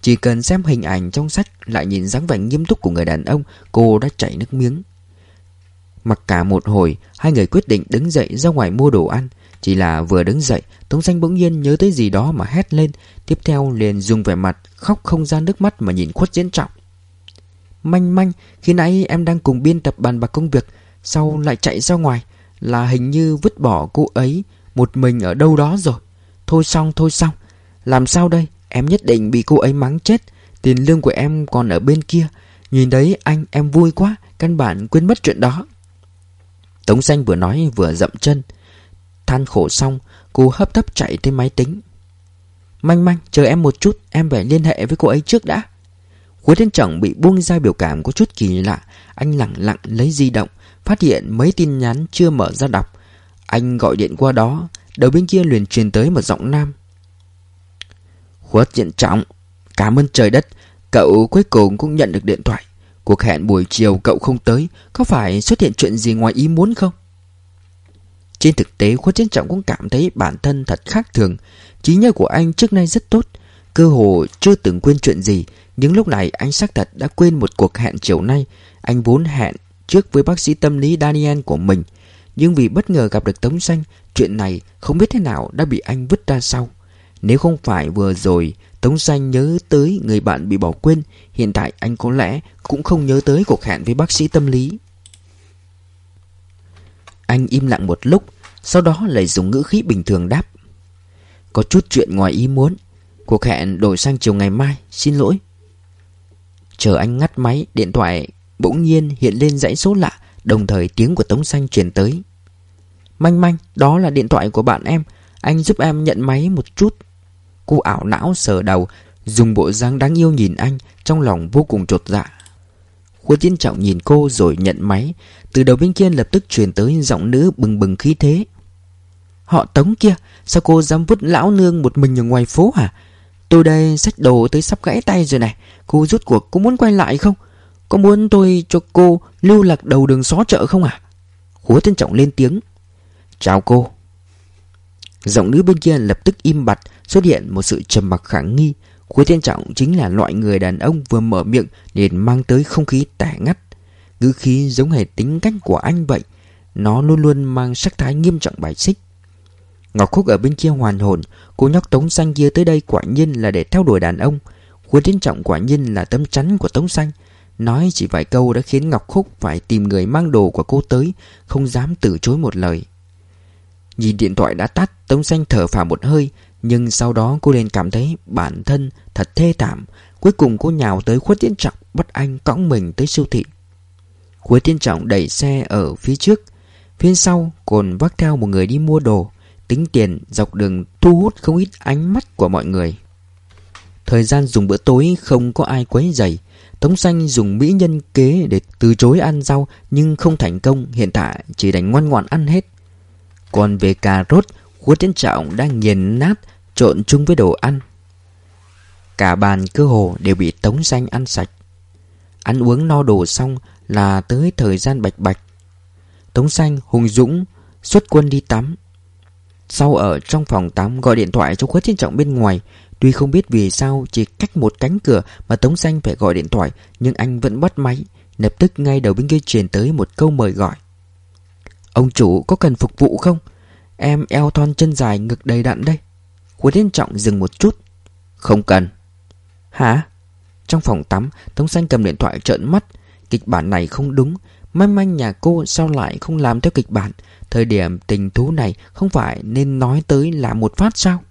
Chỉ cần xem hình ảnh trong sách, Lại nhìn dáng vẻ nghiêm túc của người đàn ông, Cô đã chảy nước miếng. Mặc cả một hồi, Hai người quyết định đứng dậy ra ngoài mua đồ ăn. Chỉ là vừa đứng dậy, Tống xanh bỗng nhiên nhớ tới gì đó mà hét lên. Tiếp theo liền dùng vẻ mặt Khóc không ra nước mắt mà nhìn khuất diễn trọng. Manh manh, Khi nãy em đang cùng biên tập bàn bạc công việc Sau lại chạy ra ngoài? Là hình như vứt bỏ cô ấy, Một mình ở đâu đó rồi. Thôi xong thôi xong. Làm sao đây? Em nhất định bị cô ấy mắng chết. Tiền lương của em còn ở bên kia. Nhìn đấy, anh, em vui quá. Căn bản quên mất chuyện đó. Tống xanh vừa nói, vừa dậm chân. Than khổ xong, Cô hấp tấp chạy tới máy tính. Manh manh, chờ em một chút. Em phải liên hệ với cô ấy trước đã. Cuối thiên trọng bị buông ra biểu cảm có chút kỳ lạ. Anh lặng lặng lấy di động, Phát hiện mấy tin nhắn chưa mở ra đọc. Anh gọi điện qua đó, Đầu bên kia liền truyền tới một giọng nam. Khuất Thiên trọng, Cảm ơn trời đất, Cậu cuối cùng cũng nhận được điện thoại. Cuộc hẹn buổi chiều cậu không tới, Có phải xuất hiện chuyện gì ngoài ý muốn không? Trên thực tế, Khuất Chiến Trọng cũng cảm thấy bản thân thật khác thường. Trí nhớ của anh trước nay rất tốt, Cơ hồ chưa từng quên chuyện gì nhưng lúc này anh xác thật đã quên một cuộc hẹn chiều nay. Anh vốn hẹn trước với bác sĩ tâm lý Daniel của mình. Nhưng vì bất ngờ gặp được Tống Xanh, Chuyện này không biết thế nào đã bị anh vứt ra sau. Nếu không phải vừa rồi, Tống Xanh nhớ tới người bạn bị bỏ quên, Hiện tại anh có lẽ cũng không nhớ tới cuộc hẹn với bác sĩ tâm lý. Anh im lặng một lúc, Sau đó lại dùng ngữ khí bình thường đáp. Có chút chuyện ngoài ý muốn. Cuộc hẹn đổi sang chiều ngày mai, Xin lỗi. Chờ anh ngắt máy, Điện thoại bỗng nhiên hiện lên dãy số lạ, Đồng thời tiếng của Tống Xanh truyền tới. Manh manh, Đó là điện thoại của bạn em. Anh giúp em nhận máy một chút. Cô ảo não sờ đầu, Dùng bộ dáng đáng yêu nhìn anh, Trong lòng vô cùng trột dạ. Khuất Tiến Trọng nhìn cô rồi nhận máy. Từ đầu bên kia lập tức truyền tới giọng nữ bừng bừng khí thế. Họ tống kia, Sao cô dám vứt lão nương một mình ở ngoài phố hả? Tôi đây sách đồ tới sắp gãy tay rồi này. Cô rút cuộc có muốn quay lại không? Có muốn tôi cho cô lưu lạc đầu đường xó chợ không à Hứa thiên Trọng lên tiếng. Chào cô. Giọng nữ bên kia lập tức im bặt, Xuất hiện một sự trầm mặc khả nghi. Hứa thiên Trọng chính là loại người đàn ông vừa mở miệng liền mang tới không khí tẻ ngắt. Ngữ khí giống hệt tính cách của anh vậy. Nó luôn luôn mang sắc thái nghiêm trọng bài xích. Ngọc Khúc ở bên kia hoàn hồn, Cô nhóc Tống Xanh kia tới đây quả nhiên là để theo đuổi đàn ông. Quân Tiến Trọng quả nhiên là tấm chắn của Tống Xanh. Nói chỉ vài câu đã khiến Ngọc Khúc phải tìm người mang đồ của cô tới, Không dám từ chối một lời. Nhìn điện thoại đã tắt, Tống Xanh thở phào một hơi, Nhưng sau đó cô liền cảm thấy bản thân thật thê thảm. Cuối cùng cô nhào tới Khuất Tiến Trọng, Bắt anh cõng mình tới siêu thị. Khuất Tiến Trọng đẩy xe ở phía trước. Phía sau, còn vác theo một người đi mua đồ. Tính tiền dọc đường thu hút không ít ánh mắt của mọi người. Thời gian dùng bữa tối không có ai quấy rầy. Tống xanh dùng mỹ nhân kế để từ chối ăn rau, Nhưng không thành công, Hiện tại chỉ đành ngoan ngoãn ăn hết. Còn về cà rốt Khuất Tiến Trọng đang nghiền nát, Trộn chung với đồ ăn. Cả bàn cơ hồ đều bị Tống xanh ăn sạch. Ăn uống no đồ xong là tới thời gian bạch bạch. Tống xanh hùng dũng, xuất quân đi tắm sau ở trong phòng tắm gọi điện thoại cho Khuất Thiên Trọng bên ngoài. Tuy không biết vì sao chỉ cách một cánh cửa mà Tống Xanh phải gọi điện thoại, Nhưng anh vẫn bắt máy, Lập tức ngay đầu bên kia truyền tới một câu mời gọi. Ông chủ có cần phục vụ không? Em eo thon chân dài ngực đầy đặn đây. Khuất Thiên Trọng dừng một chút. Không cần. Hả? Trong phòng tắm, Tống Xanh cầm điện thoại trợn mắt. Kịch bản này không đúng. Manh manh nhà cô sao lại không làm theo kịch bản? Thời điểm tình thú này Không phải nên nói tới là một phát sao?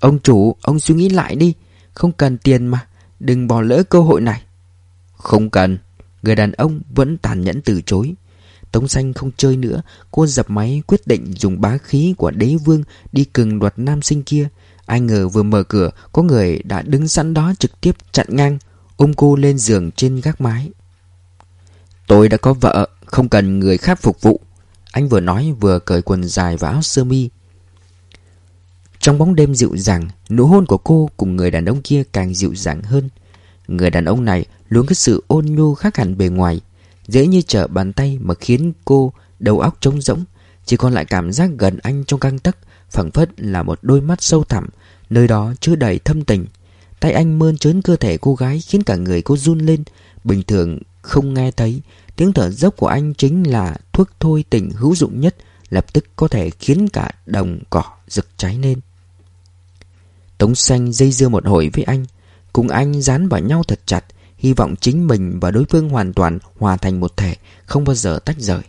Ông chủ, Ông suy nghĩ lại đi. Không cần tiền mà. Đừng bỏ lỡ cơ hội này. Không cần. Người đàn ông vẫn tàn nhẫn từ chối. Tống xanh không chơi nữa. Cô dập máy quyết định dùng bá khí của đế vương Đi cừng đoạt nam sinh kia. Ai ngờ vừa mở cửa, Có người đã đứng sẵn đó trực tiếp chặn ngang. Ôm cô lên giường trên gác mái. Tôi đã có vợ, Không cần người khác phục vụ. Anh vừa nói vừa cởi quần dài và áo sơ mi. Trong bóng đêm dịu dàng, Nụ hôn của cô cùng người đàn ông kia càng dịu dàng hơn. Người đàn ông này luôn có sự ôn nhu khác hẳn bề ngoài, Dễ như trở bàn tay mà khiến cô đầu óc trống rỗng. Chỉ còn lại cảm giác gần anh trong căng tấc, phảng phất là một đôi mắt sâu thẳm, Nơi đó chứa đầy thâm tình. Tay anh mơn trớn cơ thể cô gái khiến cả người cô run lên. Bình thường không nghe thấy, Tiếng thở dốc của anh chính là thuốc thôi tình hữu dụng nhất, Lập tức có thể khiến cả đồng cỏ rực cháy lên. Tống xanh dây dưa một hồi với anh, Cùng anh dán vào nhau thật chặt, Hy vọng chính mình và đối phương hoàn toàn hòa thành một thể, Không bao giờ tách rời.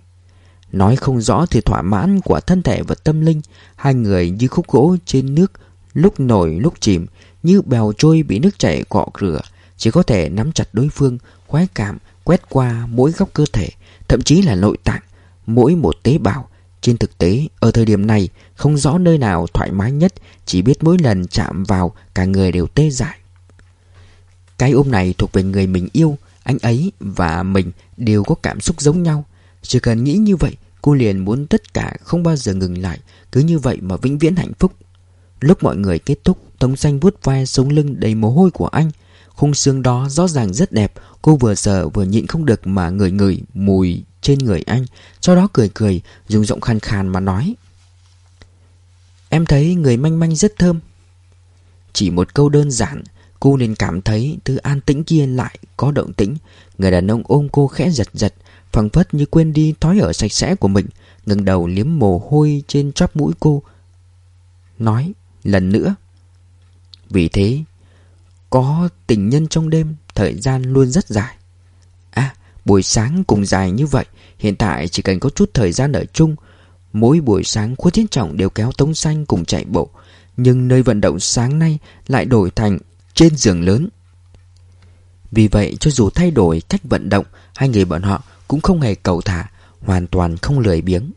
Nói không rõ thì thỏa mãn của thân thể và tâm linh, Hai người như khúc gỗ trên nước, Lúc nổi lúc chìm, Như bèo trôi bị nước chảy cọ rửa, Chỉ có thể nắm chặt đối phương, Khoái cảm quét qua mỗi góc cơ thể, Thậm chí là nội tạng, Mỗi một tế bào. Trên thực tế, ở thời điểm này, Không rõ nơi nào thoải mái nhất, Chỉ biết mỗi lần chạm vào, Cả người đều tê dại. Cái ôm này thuộc về người mình yêu, Anh ấy và mình đều có cảm xúc giống nhau. Chỉ cần nghĩ như vậy, Cô liền muốn tất cả không bao giờ ngừng lại, Cứ như vậy mà vĩnh viễn hạnh phúc. Lúc mọi người kết thúc, Tống xanh vuốt vai sống lưng đầy mồ hôi của anh Khung xương đó rõ ràng rất đẹp. Cô vừa sợ vừa nhịn không được mà ngửi ngửi mùi trên người anh, Sau đó cười cười, Dùng giọng khàn khàn mà nói. Em thấy người manh manh rất thơm. Chỉ một câu đơn giản, Cô nên cảm thấy thứ an tĩnh kia lại có động tĩnh. Người đàn ông ôm cô khẽ giật giật phẳng phất như quên đi thói ở sạch sẽ của mình, ngẩng đầu liếm mồ hôi trên chóp mũi cô, Nói lần nữa. Vì thế có tình nhân trong đêm, Thời gian luôn rất dài. À buổi sáng cùng dài như vậy, Hiện tại chỉ cần có chút thời gian ở chung. Mỗi buổi sáng Khuất Thiên Trọng đều kéo Tống Xanh cùng chạy bộ, Nhưng nơi vận động sáng nay Lại đổi thành trên giường lớn. Vì vậy, cho dù thay đổi cách vận động, Hai người bọn họ cũng không hề cầu thả, Hoàn toàn không lười biếng.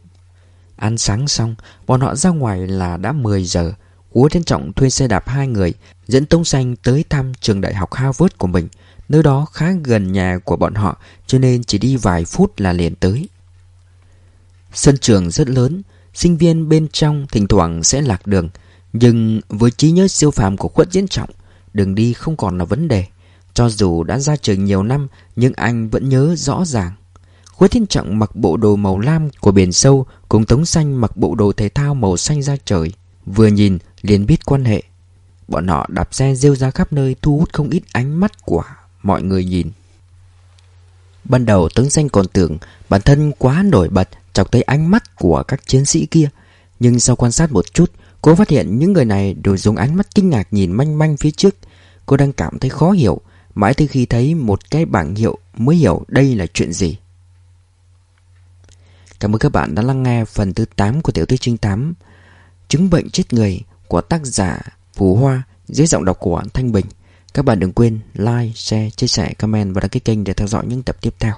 Ăn sáng xong, Bọn họ ra ngoài là đã 10 giờ. Úa Thiên Trọng thuê xe đạp hai người Dẫn Tống Xanh tới thăm trường đại học Harvard của mình, Nơi đó khá gần nhà của bọn họ, Cho nên chỉ đi vài phút là liền tới. Sân trường rất lớn, Sinh viên bên trong thỉnh thoảng sẽ lạc đường, Nhưng với trí nhớ siêu phàm của khuất diễn trọng, Đường đi không còn là vấn đề. Cho dù đã ra trường nhiều năm, Nhưng anh vẫn nhớ rõ ràng. Khuất Thiên Trọng mặc bộ đồ màu lam của biển sâu, Cùng Tống Xanh mặc bộ đồ thể thao màu xanh da trời. Vừa nhìn liền biết quan hệ. Bọn họ đạp xe rêu ra khắp nơi, Thu hút không ít ánh mắt của mọi người nhìn. Ban đầu tướng Xanh còn tưởng Bản thân quá nổi bật Chọc tới ánh mắt của các chiến sĩ kia, Nhưng sau quan sát một chút, Cô phát hiện những người này đều dùng ánh mắt kinh ngạc nhìn manh manh phía trước. Cô đang cảm thấy khó hiểu, Mãi tới khi thấy một cái bảng hiệu Mới hiểu đây là chuyện gì. Cảm ơn các bạn đã lắng nghe phần thứ 8 của Tiểu thuyết trinh tám Chứng bệnh chết người của tác giả Phú Hoa dưới giọng đọc của Thanh Bình. Các bạn đừng quên like, share, chia sẻ, comment và đăng ký kênh để theo dõi những tập tiếp theo.